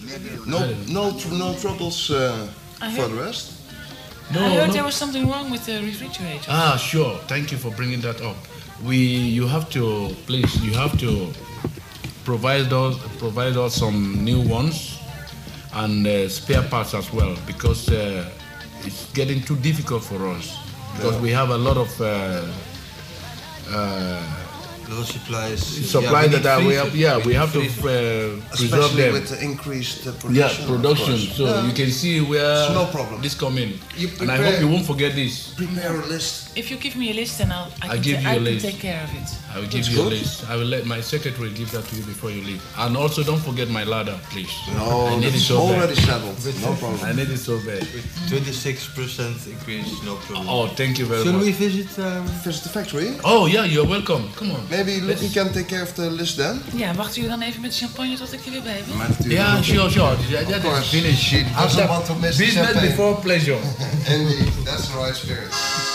S3: no, no, tr- no troubles uh, for the rest.
S5: No,
S10: I heard
S5: no.
S10: there was something wrong with the refrigerator.
S5: Ah, sure. Thank you for bringing that up. We, you have to, please, you have to provide us, provide us some new ones and uh, spare parts as well because uh, it's getting too difficult for us because
S3: Yeah.
S5: we have a lot of. Uh, uh,
S9: Little supplies.
S5: supply that are, we have, yeah, we have to uh, preserve
S3: Especially
S5: them.
S3: with the increased uh, production.
S5: Yeah, production. So
S3: Yeah.
S5: you can see where
S3: It's no problem.
S5: this come in.
S3: You
S5: and I hope you won't forget this.
S3: Prepare a list.
S10: If you give me a list, then I'll, I
S5: I'll
S10: can,
S5: give
S10: ta-
S5: you
S10: I
S5: a
S10: can
S5: list.
S10: take care of it.
S5: I will give
S3: That's
S5: you a list. I will let my secretary give that to you before you leave. And also don't forget my ladder, please.
S3: No,
S5: I need it so
S3: already
S5: bad.
S3: settled. No problem.
S5: I need it so bad.
S9: 26% increase, no problem.
S5: Oh, thank you very
S3: Should
S5: much.
S3: we visit um, visit the factory?
S5: Oh yeah, you're welcome. Come on.
S3: Maybe Lucky can take care of the list then.
S10: Ja, wacht u dan even met champagne tot ik er weer bij ben?
S5: Yeah, sure, sure. That, that
S3: Of
S5: is
S3: course.
S5: finished.
S3: She doesn't want to miss the
S5: business before pleasure.
S3: Indeed, that's the right spirit.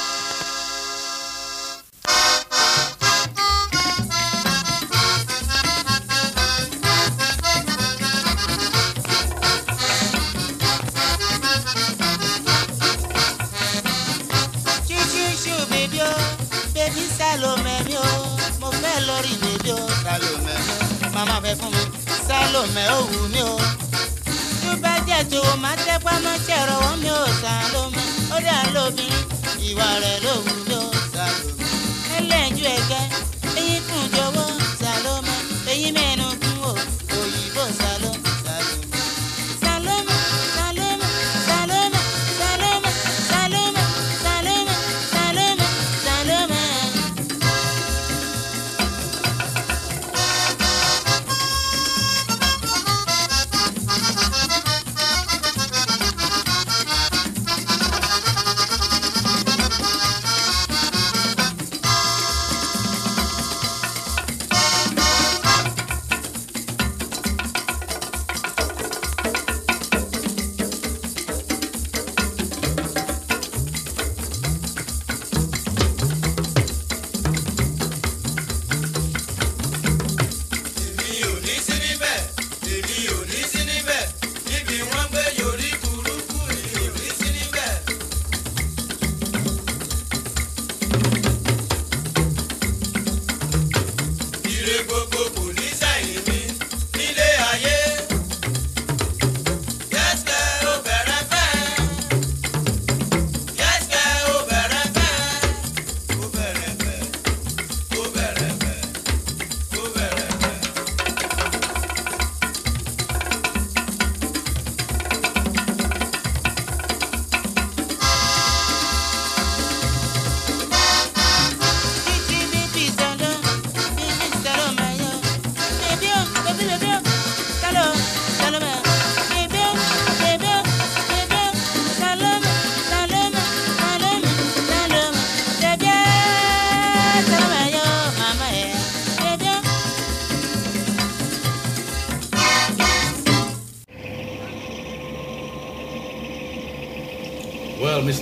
S15: Salome ó wù mí o. Tó bá jẹ́ o máa tẹ́pá máa wọ́n mi o Salome ó dà lóbìnrin ìwà rẹ̀ ló wù mí o Salome ẹlẹ́njú ẹ̀gẹ́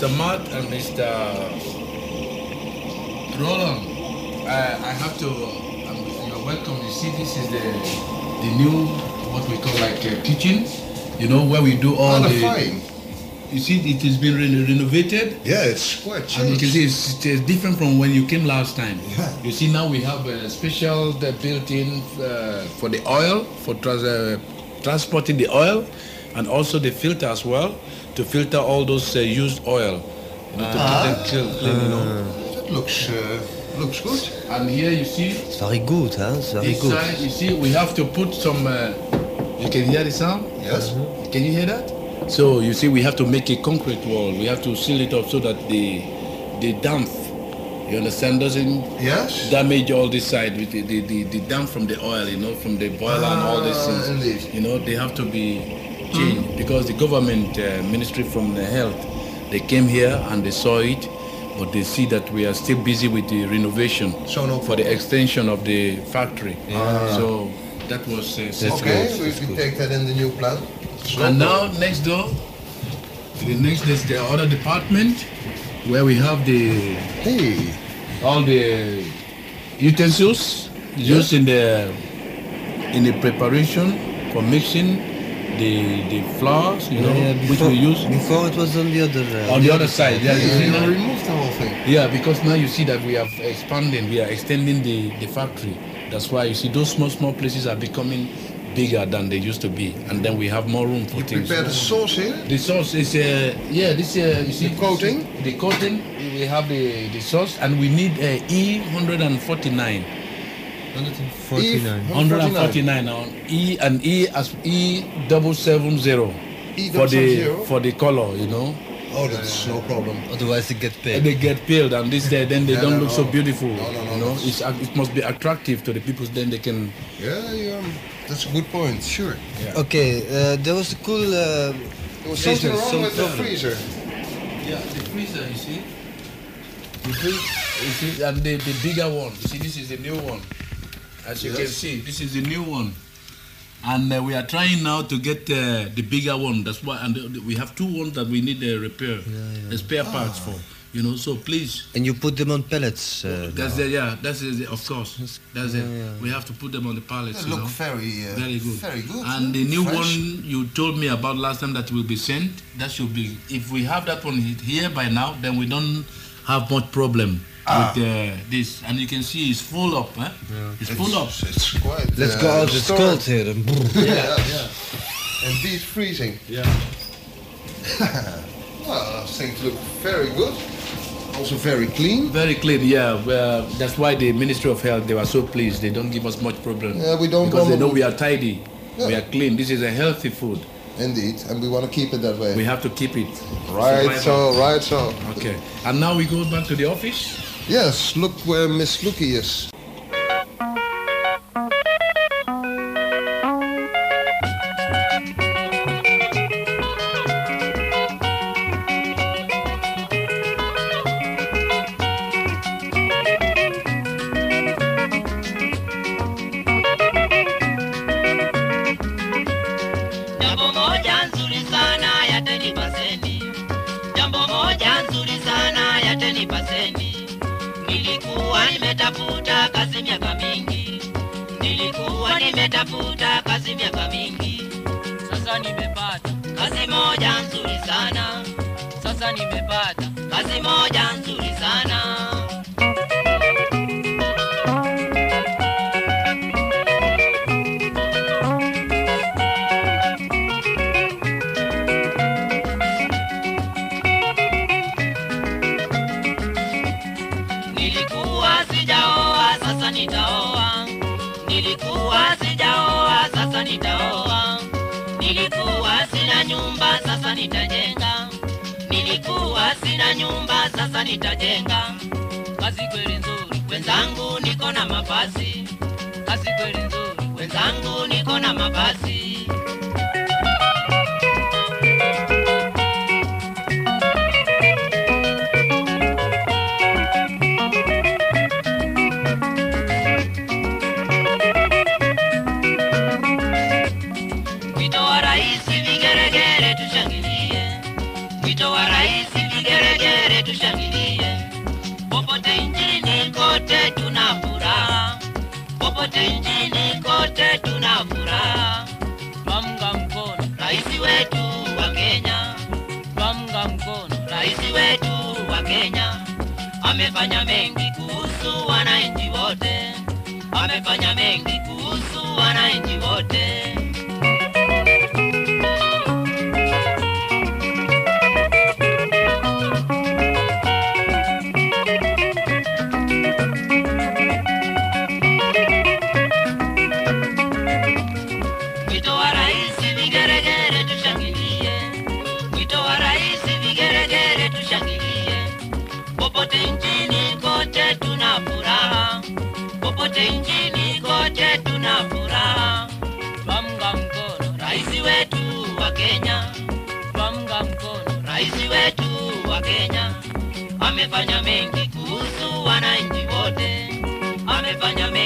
S5: Mr. Matt and Mr. Roland, uh, I have to. Um, you're welcome. You see, this is the the new what we call like uh, kitchen. You know where we do all
S3: Oh,
S5: the.
S3: fine.
S5: You see, it has been re- renovated.
S3: Yeah, it's quite
S5: And you can see it's, it's different from when you came last time. Yeah. You see, now we have a special uh, built-in uh, for the oil, for trans- uh, transporting the oil, and also the filter as well to filter all those uh, used oil. You know, to
S3: Ah.
S5: keep them clean, clean, you know.
S3: That looks uh, looks good.
S5: And here you see,
S9: It's very good, huh? It's very
S5: this
S9: good.
S5: side, you see, we have to put some. Uh, you can hear the sound.
S3: Yes.
S5: Can you hear that? So you see, we have to make a concrete wall. We have to seal it up so that the the damp, you understand, doesn't
S3: Yes.
S5: damage all this side with the, the, the, the damp from the oil, you know, from the boiler and all these
S3: Ah,
S5: things.
S3: indeed.
S5: You know, they have to be changed because the government uh, ministry from the health, they came here and they saw it, but they see that we are still busy with the renovation
S3: So no
S5: for the extension of the factory.
S3: Ah.
S5: So that was uh,
S3: okay, we, we take that in the new plan.
S5: and now next door, the next is the other department where we have the
S3: hey.
S5: all the utensils used in the in the preparation for mixing the the flowers, you know,
S9: yeah,
S5: yeah,
S9: before, which
S5: we use.
S9: Before it was on the other uh,
S5: on the, the other side. side.
S3: Yeah,
S5: yeah,
S3: removed the whole thing.
S5: Yeah, because now you see that we are expanding, we are extending the the factory. That's why you see those small small places are becoming bigger than they used to be, and then we have more room for you things.
S3: You prepare the sauce here.
S5: The sauce is uh, yeah, this uh, you see
S3: the coating.
S5: The coating. We have the the sauce, and we need uh, E149
S9: 149.
S5: 149 on E and E as E double seven zero
S3: E
S5: for the
S3: 070?
S5: for the color, you know.
S3: Oh, that's no problem.
S9: Otherwise, they get
S5: And they get peeled, and this uh, then they
S3: Yeah,
S5: don't
S3: no,
S5: look so beautiful.
S3: No, no, no,
S5: you know, it's, uh, it must be attractive to the people. Then they can.
S3: Yeah, yeah, that's a good point. Sure.
S9: Okay, uh, there was a cool. Uh,
S3: There was something wrong
S9: some
S3: with the freezer.
S5: Yeah, the freezer. You see. You see, you see, and the, the bigger one. You see, this is the new one. As you can see, this is the new one. And uh, we are trying now to get uh, the bigger one. That's why, and the- we have two ones that we need a repair, the spare parts for. You know, so please.
S9: And you put them on pellets. Uh,
S5: That's
S9: now.
S5: the yeah. That's the, of course. That's it.
S9: yeah, yeah.
S5: We have to put them on the pallets.
S3: They
S5: you
S3: look
S5: know.
S3: very, uh,
S5: very good.
S3: very good,
S5: And the new
S3: Fresh.
S5: one you told me about last time that will be sent. That should be. If we have that one here by now, then we don't have much problem
S3: Ah.
S5: with uh, this. And you can see it's full up. Eh? It's full up.
S3: It's quite.
S9: Let's
S3: uh,
S9: go out. It's
S3: storage.
S9: cold here. and brrr.
S3: Yeah, yeah. And deep freezing.
S5: Yeah.
S3: well, things look very good. Also very clean.
S5: Very clean, yeah. Well, that's why the Ministry of Health they were so pleased. They don't give us much problem.
S3: Yeah, we don't
S5: because they know we are tidy. We are clean. This is a healthy food.
S3: Indeed, and we want to keep it that way.
S5: We have to keep it.
S3: Right,
S5: Survival.
S3: so, right, so.
S5: Okay. And now we go back to the office.
S3: Yes, look where Miss Lookie is.
S15: Amefanya mengi kuhusu wananchi wote. Amefanya mengi kuhusu wananchi wote.
S16: Amefanya mengi kuhusu wananchi wote, amefanya mengi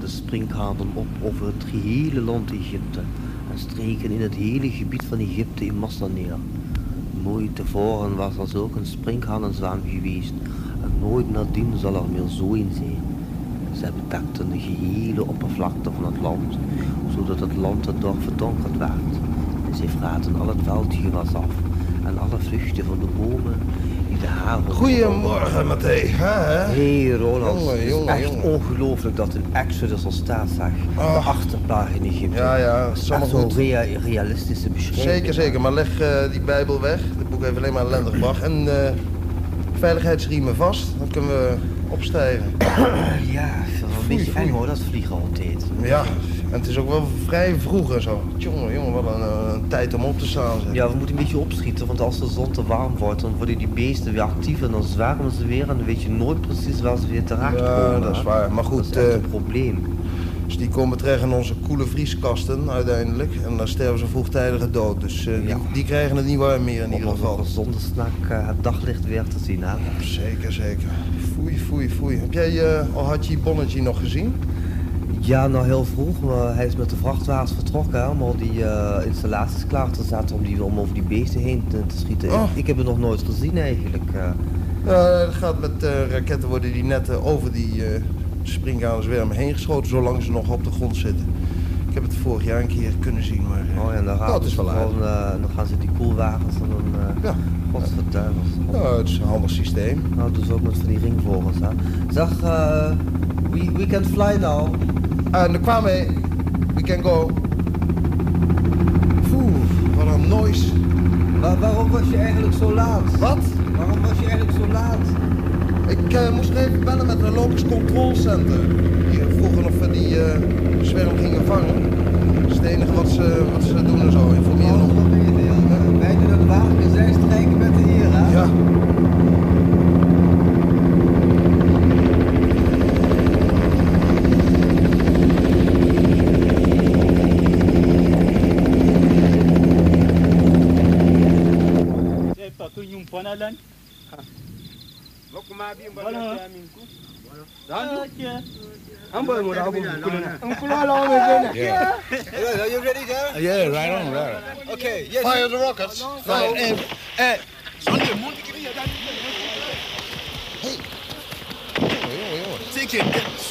S9: de sprinkhanen op over het gehele land Egypte en streken in het hele gebied van Egypte in massa neer. Nooit tevoren was er zulk een sprinkhanenzwaan geweest en nooit nadien zal er meer zo een zijn. Zij bedekten de gehele oppervlakte van het land, zodat het land erdoor verdonkerd werd. En zij vraten al het veldgewas af en alle vruchten van de bomen de haven...
S3: Goedemorgen, Matthé.
S9: Hé, hey, Ronald.
S3: Jongen,
S9: het is
S3: jongen,
S9: echt
S3: jongen.
S9: ongelooflijk dat een Exodus al staat, zeg. De achterplaag in Egypte.
S3: Ja, ja,
S9: Dat is
S3: allemaal
S9: echt zo'n rea- realistische beschrijving.
S3: Zeker, zeker. Maar leg eh, die Bijbel weg. Het boek heeft alleen maar ellende gebracht. En eh, veiligheidsriemen vast. Dan kunnen we opstijgen.
S9: Ja, een beetje eng hoor, dat vliegen altijd.
S3: Ja, en het is ook wel vrij vroeg en zo. Jongen, jongen, wat een, eh, tijd om op te staan. zeg.
S9: Ja, we moeten een beetje opschieten, want als de zon te warm wordt, dan worden die beesten weer actief en dan zwermen ze weer en dan weet je nooit precies waar ze weer terecht
S3: Ja,
S9: komen.
S3: dat is waar. Maar
S9: Dat
S3: goed,
S9: is echt
S3: eh,
S9: een probleem.
S3: Dus die komen terecht in onze koele vrieskasten uiteindelijk. En dan sterven ze vroegtijdige dood. Dus eh, die, die krijgen het niet warm meer in
S9: Om
S3: ieder geval.
S9: een gezonde snack eh, het daglicht weer te zien, hè?
S3: Zeker, zeker. Foei, foei, foei. Heb jij uh, Alhaji Bonnetje nog gezien?
S9: Ja, nou heel vroeg, maar hij is met de vrachtwagens vertrokken hè, om al die eh, installaties klaar te zetten om, die, om over die beesten heen te, te schieten.
S3: Oh.
S9: Ik, ik heb het nog nooit gezien eigenlijk.
S3: Ja, dat gaat met eh, raketten worden die netten over die uh, springhanenzwermen heen geschoten, zolang ze nog op de grond zitten. Ik heb het vorig jaar een keer kunnen zien, maar uh,
S9: oh, ja, dan,
S3: dat is wel
S9: gewoon, uh, dan gaan ze die koelwagens en dan... Uh,
S3: ja.
S9: Godverduivels.
S3: Ja, het is een handig systeem.
S9: Nou, dus ook met van die ringvogels, hè. Zeg, uh, we, we can fly now.
S3: En Kwame, we can go. Oeh, wat een noise.
S9: Waarom was je eigenlijk zo laat?
S3: Wat?
S9: Waarom was je eigenlijk zo laat?
S3: Ik uh, moest even bellen met een Locus Control Center. Die vroegen of we die uh, zwerm gingen vangen. Dat is het enige wat ze, wat ze doen en zo. Informeren nog.
S9: Wij doen het wagen, zij strijken Yeah. Tôi nhung phone
S3: lên.
S17: Lúc
S18: mà biết
S17: bao
S18: nhiêu mình cũng. Đó. I'm going to go to the Yeah. Are you ready, Dad?
S5: Yeah, right on, right on.
S18: Okay, yes.
S3: Fire the rockets.
S18: Fire!
S3: And,
S18: and,
S5: Sunday mú
S3: kíkiri yẹn dání.
S5: Take a dance.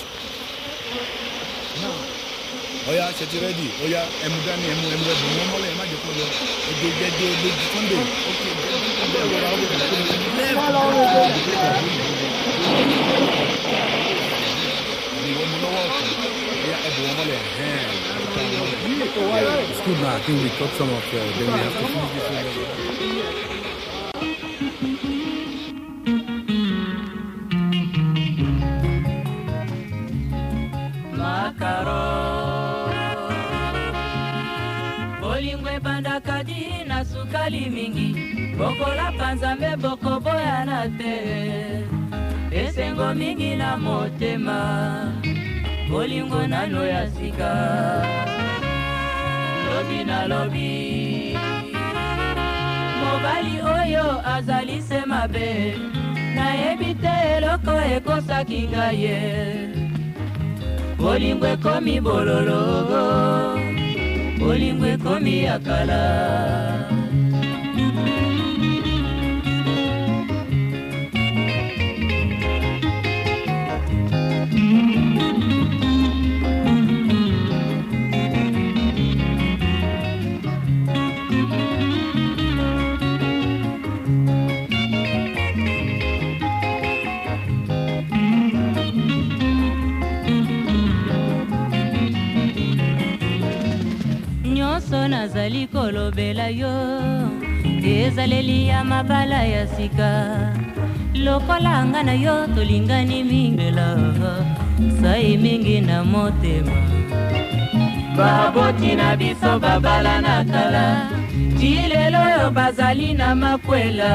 S5: Ọya ṣètì rẹ́dì, ọya ẹmu dání ẹmu ẹmu ẹmu ẹmu ọmọlẹ̀ ẹ má jẹ kó lọ. Èdè gẹ́gẹ́ lójú Sunday. Ok, bẹ́ẹ̀ wọ́n ra ọ̀gbìn tó ń bẹ. Má lọ wọ́n lọ. Ìwọ mu lọ́wọ́ ọ̀sán, ọya ẹbùn ọmọlẹ̀ hẹ́ẹ̀. Yeah, it's good now. I think we got some of uh, them. We have to finish this one.
S17: Mibali mingi. Bokolaka nzambe bokoboyana te. Esengo mingi na motema. Bolingo nano ya sika. Lobi na lobi. Mobali oyo azali se mabe. Nayebi te eloko ekosaki ngai ye. Bolingo ekomi bololo. Bolingo ekomi ya kala nazali kolobela yo. Ezaleli ya mabala ya sika. Lokola nga na yo tolingani mingela. Sai mingi na motema. Baboti na biso babala na kala ti lelo oyo bazali na makwela.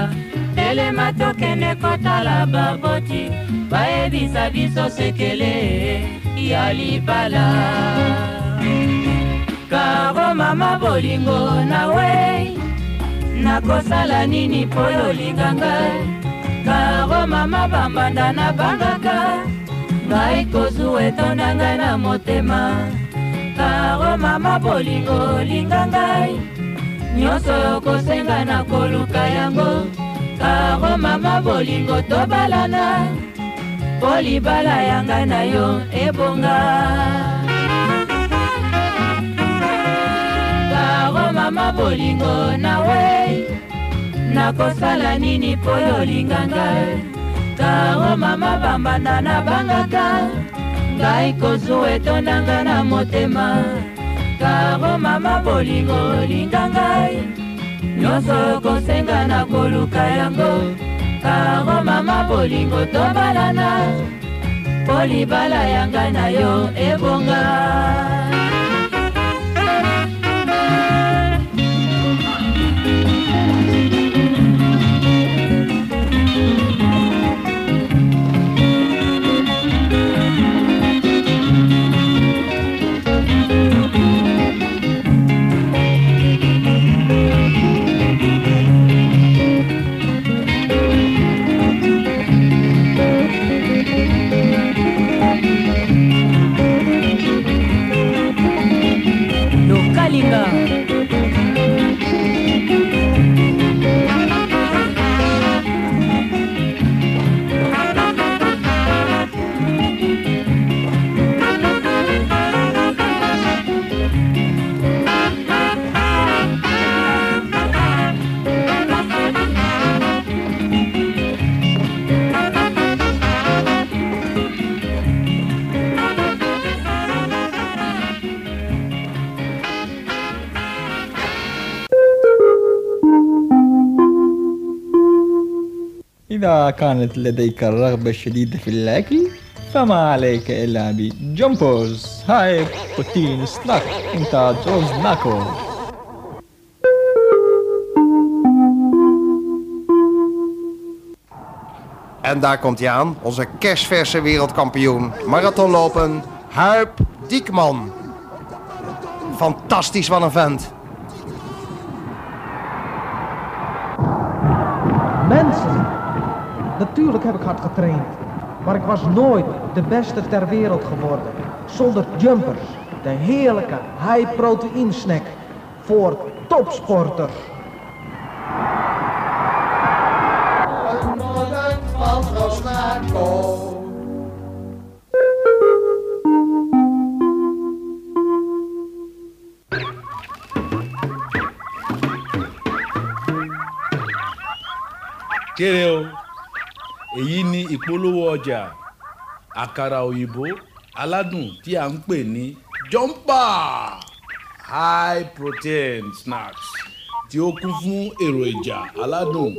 S17: Telema tokende kotala baboti. Bayebisa biso sekele ya libala karo mama bolingo nawe nakosala nini mpo yolinga ngai karo mama bambanda na bangaka ngai kozwa etonda ngai na motema. Karo mama bolingo linga ngai nyonso yokosenga na koluka yango. Karo mama bolingo tobalana mpo libala yanga na yo ebonga mama bolingo nawe nakosala nini mpo yolinga ngai karo mama bambanda na bangaka. Ngai kozwa etondanga na motema. Karo mama bolingo linga ngai nyonso okosenga na koluka yango. Karo mama bolingo tobalana mpo libala yanga na yo ebonga
S2: إذا كانت لديك الرغبة الشديدة في الأكل فما عليك إلا بجمبوز هاي بروتين سلاك إنتاج أوزناكو
S3: En daar komt hij aan, onze kerstverse wereldkampioen. Marathonlopen, Huip Diekman. Fantastisch, wat een vent.
S4: Mensen, natuurlijk heb ik hard getraind. Maar ik was nooit de beste ter wereld geworden. Zonder jumpers, de heerlijke high-proteïn snack voor topsporters.
S5: Ọjà àkàrà òyìnbó aládùn tí a ń pè ní jumper high protein snacks tí ó kún fún èròjà aládùn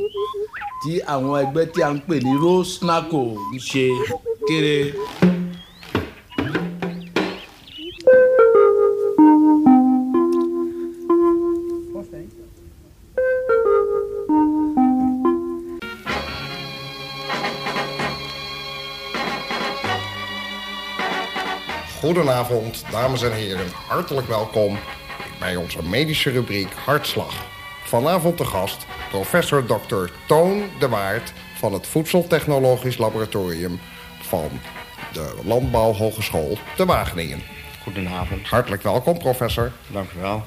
S5: tí àwọn ẹgbẹ́ tí a ń pè ní rose snacko ń ṣe kéré.
S3: Goedenavond, dames en heren. Hartelijk welkom bij onze medische rubriek Hartslag. Vanavond de gast professor Dr. Toon de Waard... van het Voedseltechnologisch Laboratorium van de Landbouwhogeschool te Wageningen.
S19: Goedenavond.
S3: Hartelijk welkom, professor.
S19: Dank u wel.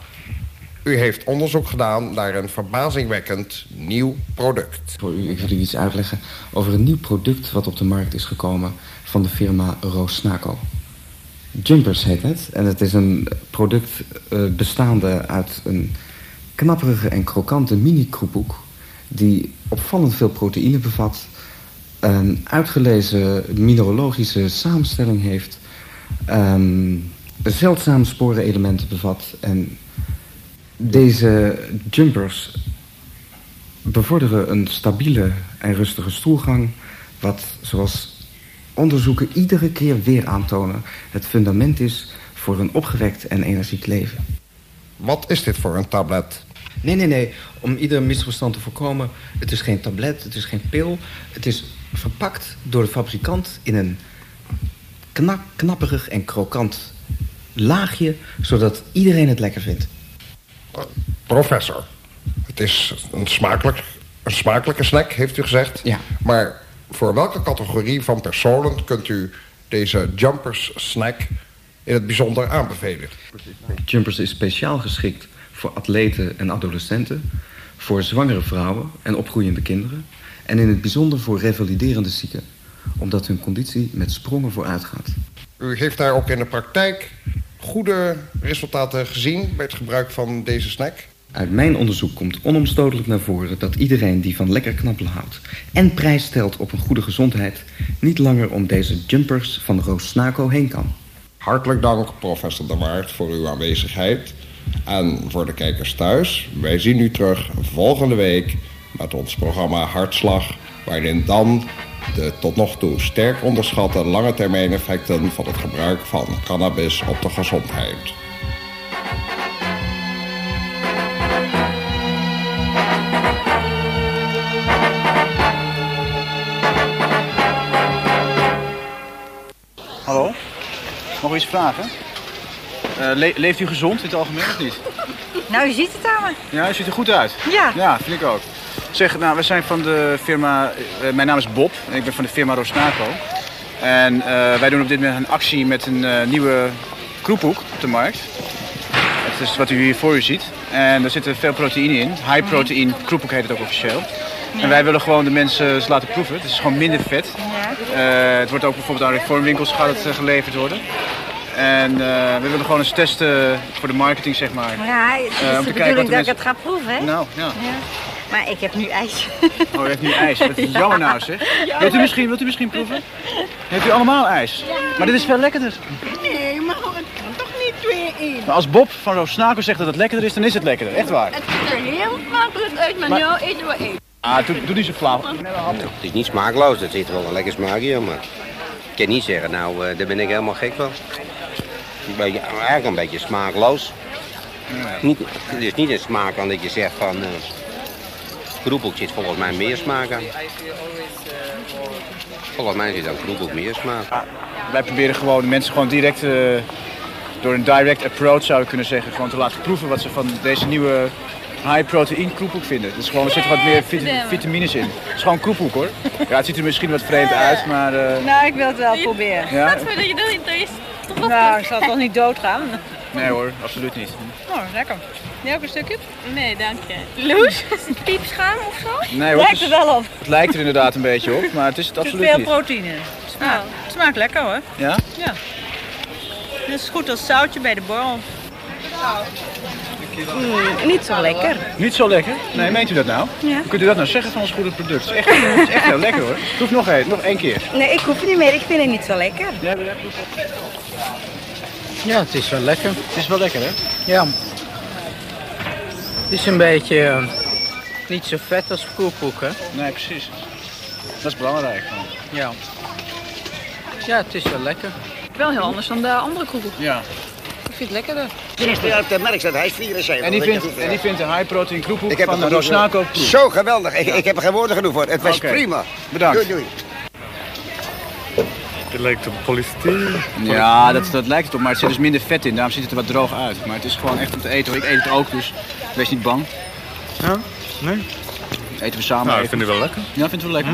S3: U heeft onderzoek gedaan naar een verbazingwekkend nieuw product.
S19: Voor u, ik wil u iets uitleggen over een nieuw product wat op de markt is gekomen van de firma Roosnaco. Jumpers heet het. En het is een product eh, bestaande uit een knapperige en krokante mini-kroepoek... die opvallend veel proteïne bevat... een uitgelezen mineralogische samenstelling heeft... ehm, zeldzame sporenelementen bevat... en deze jumpers bevorderen een stabiele en rustige stoelgang... wat, zoals onderzoeken iedere keer weer aantonen... het fundament is voor een opgewekt en energiek leven.
S3: Wat is dit voor een tablet?
S19: Nee, nee, nee. Om ieder misverstand te voorkomen... het is geen tablet, het is geen pil. Het is verpakt door de fabrikant in een knak, knapperig en krokant laagje... zodat iedereen het lekker vindt.
S3: Professor, het is een, smakelijk, een smakelijke snack, heeft u gezegd.
S19: Ja.
S3: Maar voor welke categorie van personen kunt u deze Jumpers snack in het bijzonder aanbevelen?
S19: Jumpers is speciaal geschikt voor atleten en adolescenten... voor zwangere vrouwen en opgroeiende kinderen... en in het bijzonder voor revaliderende zieken... omdat hun conditie met sprongen vooruit gaat.
S3: U heeft daar ook in de praktijk goede resultaten gezien bij het gebruik van deze snack?
S19: Uit mijn onderzoek komt onomstotelijk naar voren dat iedereen die van lekker knappelen houdt... en prijs stelt op een goede gezondheid... niet langer om deze jumpers van Roosnaco heen kan.
S3: Hartelijk dank, professor De Waard, voor uw aanwezigheid. En voor de kijkers thuis, wij zien u terug volgende week met ons programma Hartslag, waarin dan de tot nog toe sterk onderschatte lange termijn effecten van het gebruik van cannabis op de gezondheid.
S7: Mag ik iets vragen? Eh, le- leeft u gezond in het algemeen of niet?
S20: Nou, je ziet het aan me.
S7: Ja, u ziet er goed uit.
S20: Ja.
S7: Ja, vind ik ook. Zeg, nou, we zijn van de firma... eh, mijn naam is Bob en ik ben van de firma Rosnaco. En eh, wij doen op dit moment een actie met een nieuwe kroephoek op de markt. Het is wat u hier voor u ziet. En er zitten veel proteïne in. High protein kroephoek heet het ook officieel. En wij willen gewoon de mensen eens laten proeven. Het is gewoon minder vet. Eh, het wordt ook bijvoorbeeld aan reformwinkels gaat het, eh, geleverd worden. En eh, we willen gewoon eens testen voor de marketing, zeg maar.
S20: Ja, het is
S7: Eh, om
S20: de
S7: te kijken wat de
S20: dat ik
S7: mensen-
S20: het ga proeven, hè?
S7: Nou, ja.
S20: Maar ik heb nu ijs.
S7: Oh, u heeft nu ijs. Dat is jammer nou, zeg. Wilt u misschien, wilt u misschien proeven? Heeft u allemaal ijs? Maar dit is veel lekkerder.
S20: Nee, maar het kan toch niet twee in?
S7: Maar als Bob van Roosnaco zegt dat het lekkerder is, dan is het lekkerder. Echt waar.
S20: Het ziet er heel makkelijk uit, maar,
S7: Maar-
S20: nou eten we één.
S7: Ah, doe, doe niet zo flauw.
S21: Het is niet smaakloos, het zit wel een lekker smaakje, maar ik kan niet zeggen, nou, eh, daar ben ik helemaal gek van. Een beetje, eigenlijk een beetje smaakloos. Niet, het is niet een smaak aan dat je zegt van, eh kroepeltje zit volgens mij meer smaak aan. Volgens mij zit aan kroepel meer smaak.
S7: Wij proberen gewoon de mensen gewoon direct, eh, door een direct approach zou je kunnen zeggen, gewoon te laten proeven wat ze van deze nieuwe high protein kroephoek vinden. Dus gewoon, er zitten wat meer vit- vitamines in. Het is gewoon kroephoek hoor. Ja, het ziet er misschien wat vreemd uit, maar... eh,
S20: Nou, ik wil het wel proberen.
S7: Ja?
S20: Wat vind je dat niet Nou, ik zal toch niet doodgaan?
S7: Nee hoor, absoluut niet.
S20: Oh, lekker. Jij ook een stukje? Nee, dank je. Loes? Piepschuim of zo?
S7: Nee, hoor,
S20: Lijkt
S7: het
S20: er
S7: is-
S20: wel op.
S7: Het lijkt er inderdaad een beetje op, maar het is het absoluut
S20: veel
S7: niet.
S20: proteïne. Smaakt, smaakt lekker hoor.
S7: Ja?
S20: Ja. Dat is goed als zoutje bij de borrel. Mm, niet zo lekker.
S7: Niet zo lekker? Nee, meent u dat nou?
S20: Ja.
S7: Kunt u dat nou zeggen van ons goede product? Het is echt, het is echt heel lekker hoor. Het hoeft nog één, nog één keer.
S20: Nee, ik hoef niet meer. Ik vind het niet zo lekker.
S7: Ja,
S22: het is wel lekker.
S7: Het is wel lekker hè?
S22: Ja. Het is een beetje eh, niet zo vet als koekoek, hè?
S7: Nee, precies. Dat is belangrijk.
S22: Ja. Ja, het is wel lekker.
S20: Wel heel anders dan de andere koekoek.
S7: Ja.
S20: Ik vind het lekkerder.
S12: Gisteren op de markt staat, hij is 74.
S7: En die vindt, en die
S12: ja.
S7: vindt de high protein kroephoek
S12: Ik heb
S7: van de Rosnaco
S12: zo-
S7: proef.
S12: Zo geweldig. Ik, ik heb er geen woorden genoeg voor. Het was prima.
S7: Bedankt.
S12: Doei, doei.
S23: Het lijkt op polystyreen.
S7: Ja, dat, dat lijkt het op, maar het zit dus minder vet in. Daarom ziet het er wat droog uit. Maar het is gewoon echt om te eten. hoor. Ik eet het ook, dus wees niet bang.
S23: Ja? Nee?
S7: Eten we samen
S23: Nou, ik vind het wel lekker.
S7: Ja, vind het wel lekker?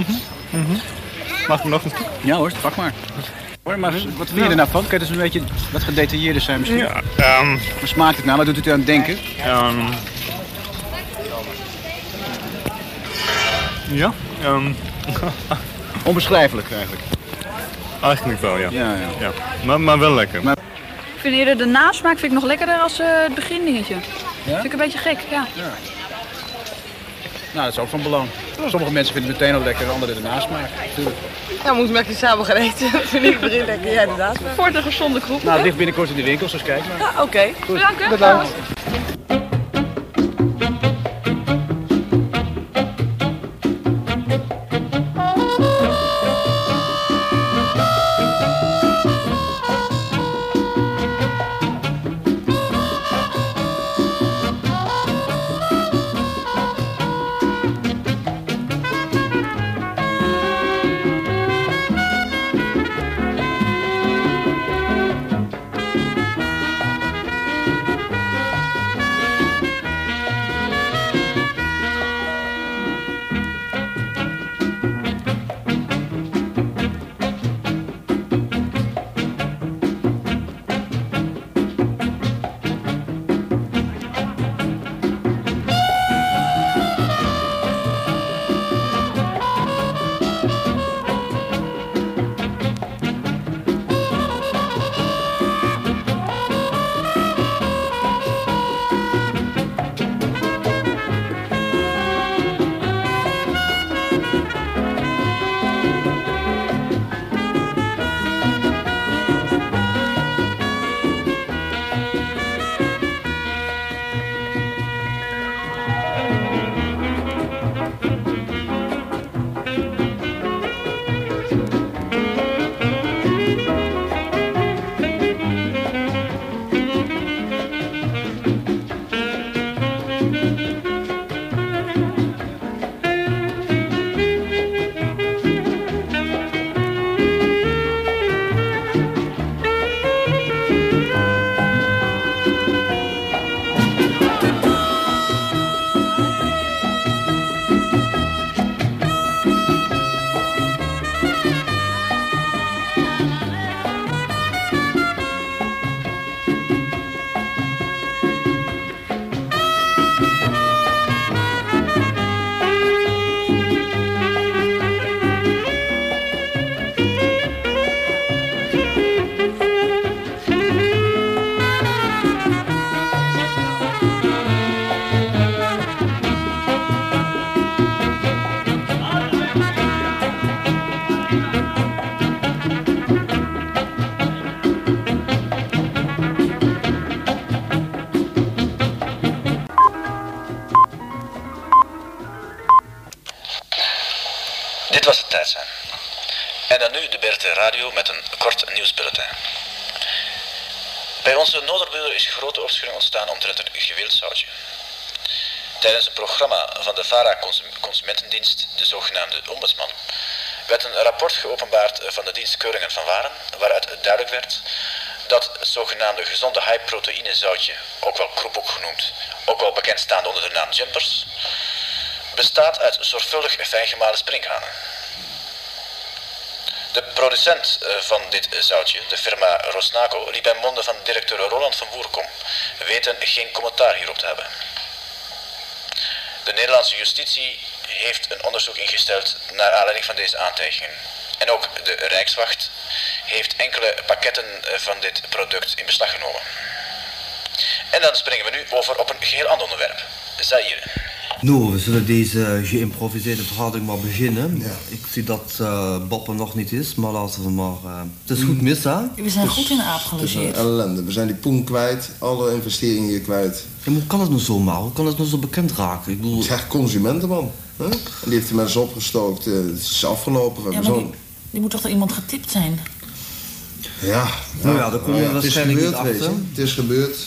S23: Mag ik nog een stuk?
S7: Ja hoor, pak maar. Hoor, maar wat vind je er nou van? Kan je dus een beetje wat gedetailleerder zijn misschien?
S23: Ja, ehm,
S7: Waar smaakt het nou? Wat doet het u aan het denken?
S23: Ehm, ja? ehm,
S7: Onbeschrijfelijk eigenlijk.
S23: eigenlijk wel, ja.
S7: Ja, ja.
S23: Maar, maar wel lekker.
S20: Ik vind eerder de nasmaak vind ik nog lekkerder als eh, het begindingetje. Vind ik een beetje gek, ja.
S7: Nou, dat is ook van belang. Sommige mensen vinden het meteen al lekker, anderen de nasmaak. Natuurlijk.
S24: Ja, moet met je samen gaan eten. vind ik begin lekker. Jij inderdaad.
S20: Voor de gezonde groep.
S7: Nou, het ligt binnenkort in de winkels, dus kijk maar.
S24: Ja, oké.
S20: Bedankt.
S24: Bedankt.
S25: Was het tijd. En dan nu de BRT Radio met een kort nieuwsbulletin. Bij onze Noorderburen is grote opschudding ontstaan omtrent een gewild zoutje. Tijdens een programma van de VARA Consum- Consumentendienst, de zogenaamde Ombudsman, werd een rapport geopenbaard van de dienst Keuringen van Waren, waaruit duidelijk werd dat het zogenaamde gezonde high-proteïne zoutje, ook wel kroephoek genoemd, ook wel bekend staande onder de naam jumpers, bestaat uit zorgvuldig fijngemalen sprinkhanen. De producent eh, van dit zoutje, de firma Rosnaco, liet bij monden van directeur Roland van Woerkom weten geen commentaar hierop te hebben. De Nederlandse justitie heeft een onderzoek ingesteld naar aanleiding van deze aantijgingen. En ook de Rijkswacht heeft enkele pakketten eh, van dit product in beslag genomen. En dan springen we nu over op een geheel ander onderwerp. Zaire.
S9: Nou, we zullen deze geïmproviseerde vergadering maar beginnen. Ik zie dat eh Bob er nog niet is, maar laten we maar... eh, het is goed mis, hè?
S10: We zijn goed in de aap
S3: Het is een
S10: gelogeerd.
S3: ellende. We zijn die poen kwijt, alle investeringen hier kwijt.
S9: Ja, maar hoe kan het nou zomaar? Hoe kan het nou zo bekend raken? Ik bedoel...
S3: Zeg, consumentenman. Hè? En die heeft de mensen opgestookt. eh, Het is afgelopen. We
S10: Ja,
S3: hebben
S10: maar die, die moet toch door iemand getipt zijn?
S3: Ja,
S9: Nou ja, daar kom je
S3: het is
S9: waarschijnlijk
S3: gebeurd,
S9: niet achter.
S3: Het is gebeurd.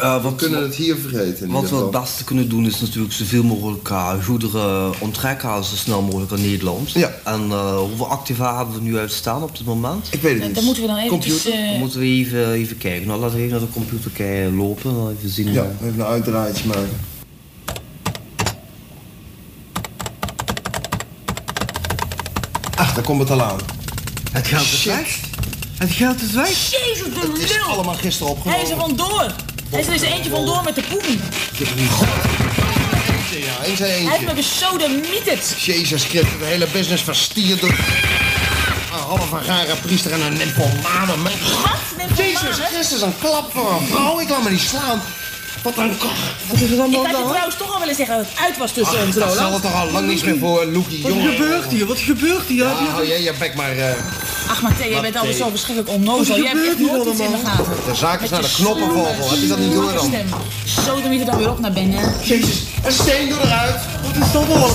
S26: Eh, wat,
S3: kunnen het hier vergeten. in
S26: Wat we het beste kunnen doen is natuurlijk zoveel mogelijk eh, goederen onttrekken zo snel mogelijk aan Nederland.
S3: Ja.
S26: En eh, hoeveel activa hebben we nu uitstaan op dit moment?
S3: Ik weet het
S10: Dan
S3: niet.
S10: moeten we dan eventjes...
S26: Computer?
S10: eh,
S26: Dan moeten we even, even kijken. Nou, laten we even naar de computer kijken, lopen. Dan Even zien.
S3: Ja, even een uitdraaitje maken. Ach, daar komt het al aan.
S26: Het geld is weg. Het geld is weg.
S10: Jezus, de
S3: Het is
S10: lul!
S3: allemaal gisteren
S10: Hij
S3: opgenomen.
S10: is er vandoor. Hij is er eens eentje vandoor met de poen.
S3: Ja, eens en
S10: Hij heeft
S3: eentje.
S10: me besodemieterd.
S3: Jezus Christus, de hele business verstierd door... Een halve rare priester en een nymphomane. man. Jezus Christus, een klap voor een vrouw. Ik laat me niet slaan. Wat een... Wat is er
S10: Ik had je trouwens toch al willen zeggen dat het uit was tussen ons,
S3: Dat
S10: Roland.
S3: zal er toch al lang niets meer voor, Loekie.
S26: Wat
S3: jongen.
S26: gebeurt hier? Wat gebeurt hier?
S3: Ja, hou jij je bek maar... eh,
S10: Ach, maar Thea, jij bent altijd zo verschrikkelijk onnozel. Jij hebt echt nooit iets in de gaten.
S3: de zaak is naar
S10: je
S3: de knoppenvogel. Heb je dat niet door dan?
S10: stem. Sodemieter dan weer op naar binnen.
S3: Jezus, een steen door eruit.
S26: Wat is dat allemaal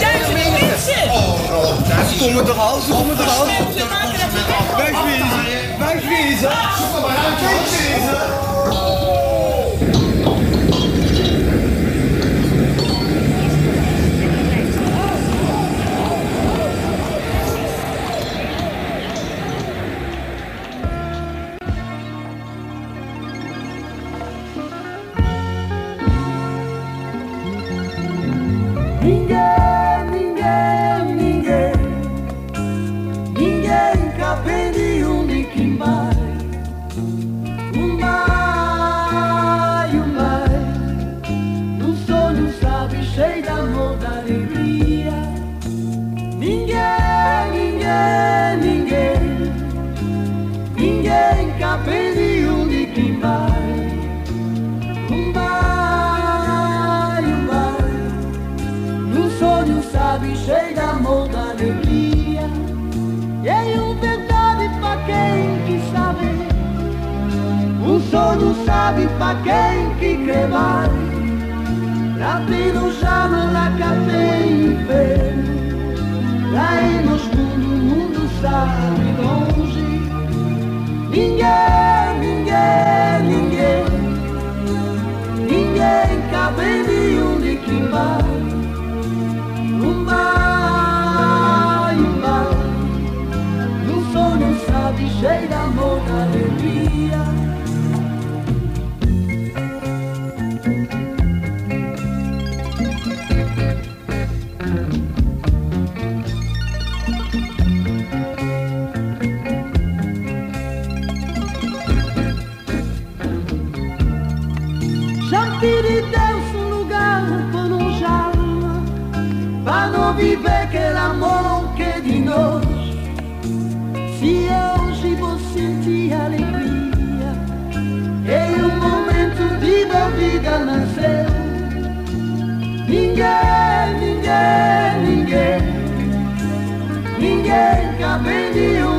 S10: duizend mensen!
S3: Oh, daar
S26: Ze komen eraan, ze komen eraan.
S10: We maken dat we weg
S26: Wegwezen, wegwezen.
S27: Sonho sabe pra quem que crê vai Latino chama na café inferno Lá em nos mundo, o mundo sabe longe. Ninguém, ninguém, ninguém. Ninguém cabe nenhum de quem vai um vai, um vai No sonho sabe cheio de amor, alegria viver aquele amor que é de nós. Se hoje vou sentir alegria Em um momento de da vida nasceu Ninguém, ninguém, ninguém Ninguém cabe de onde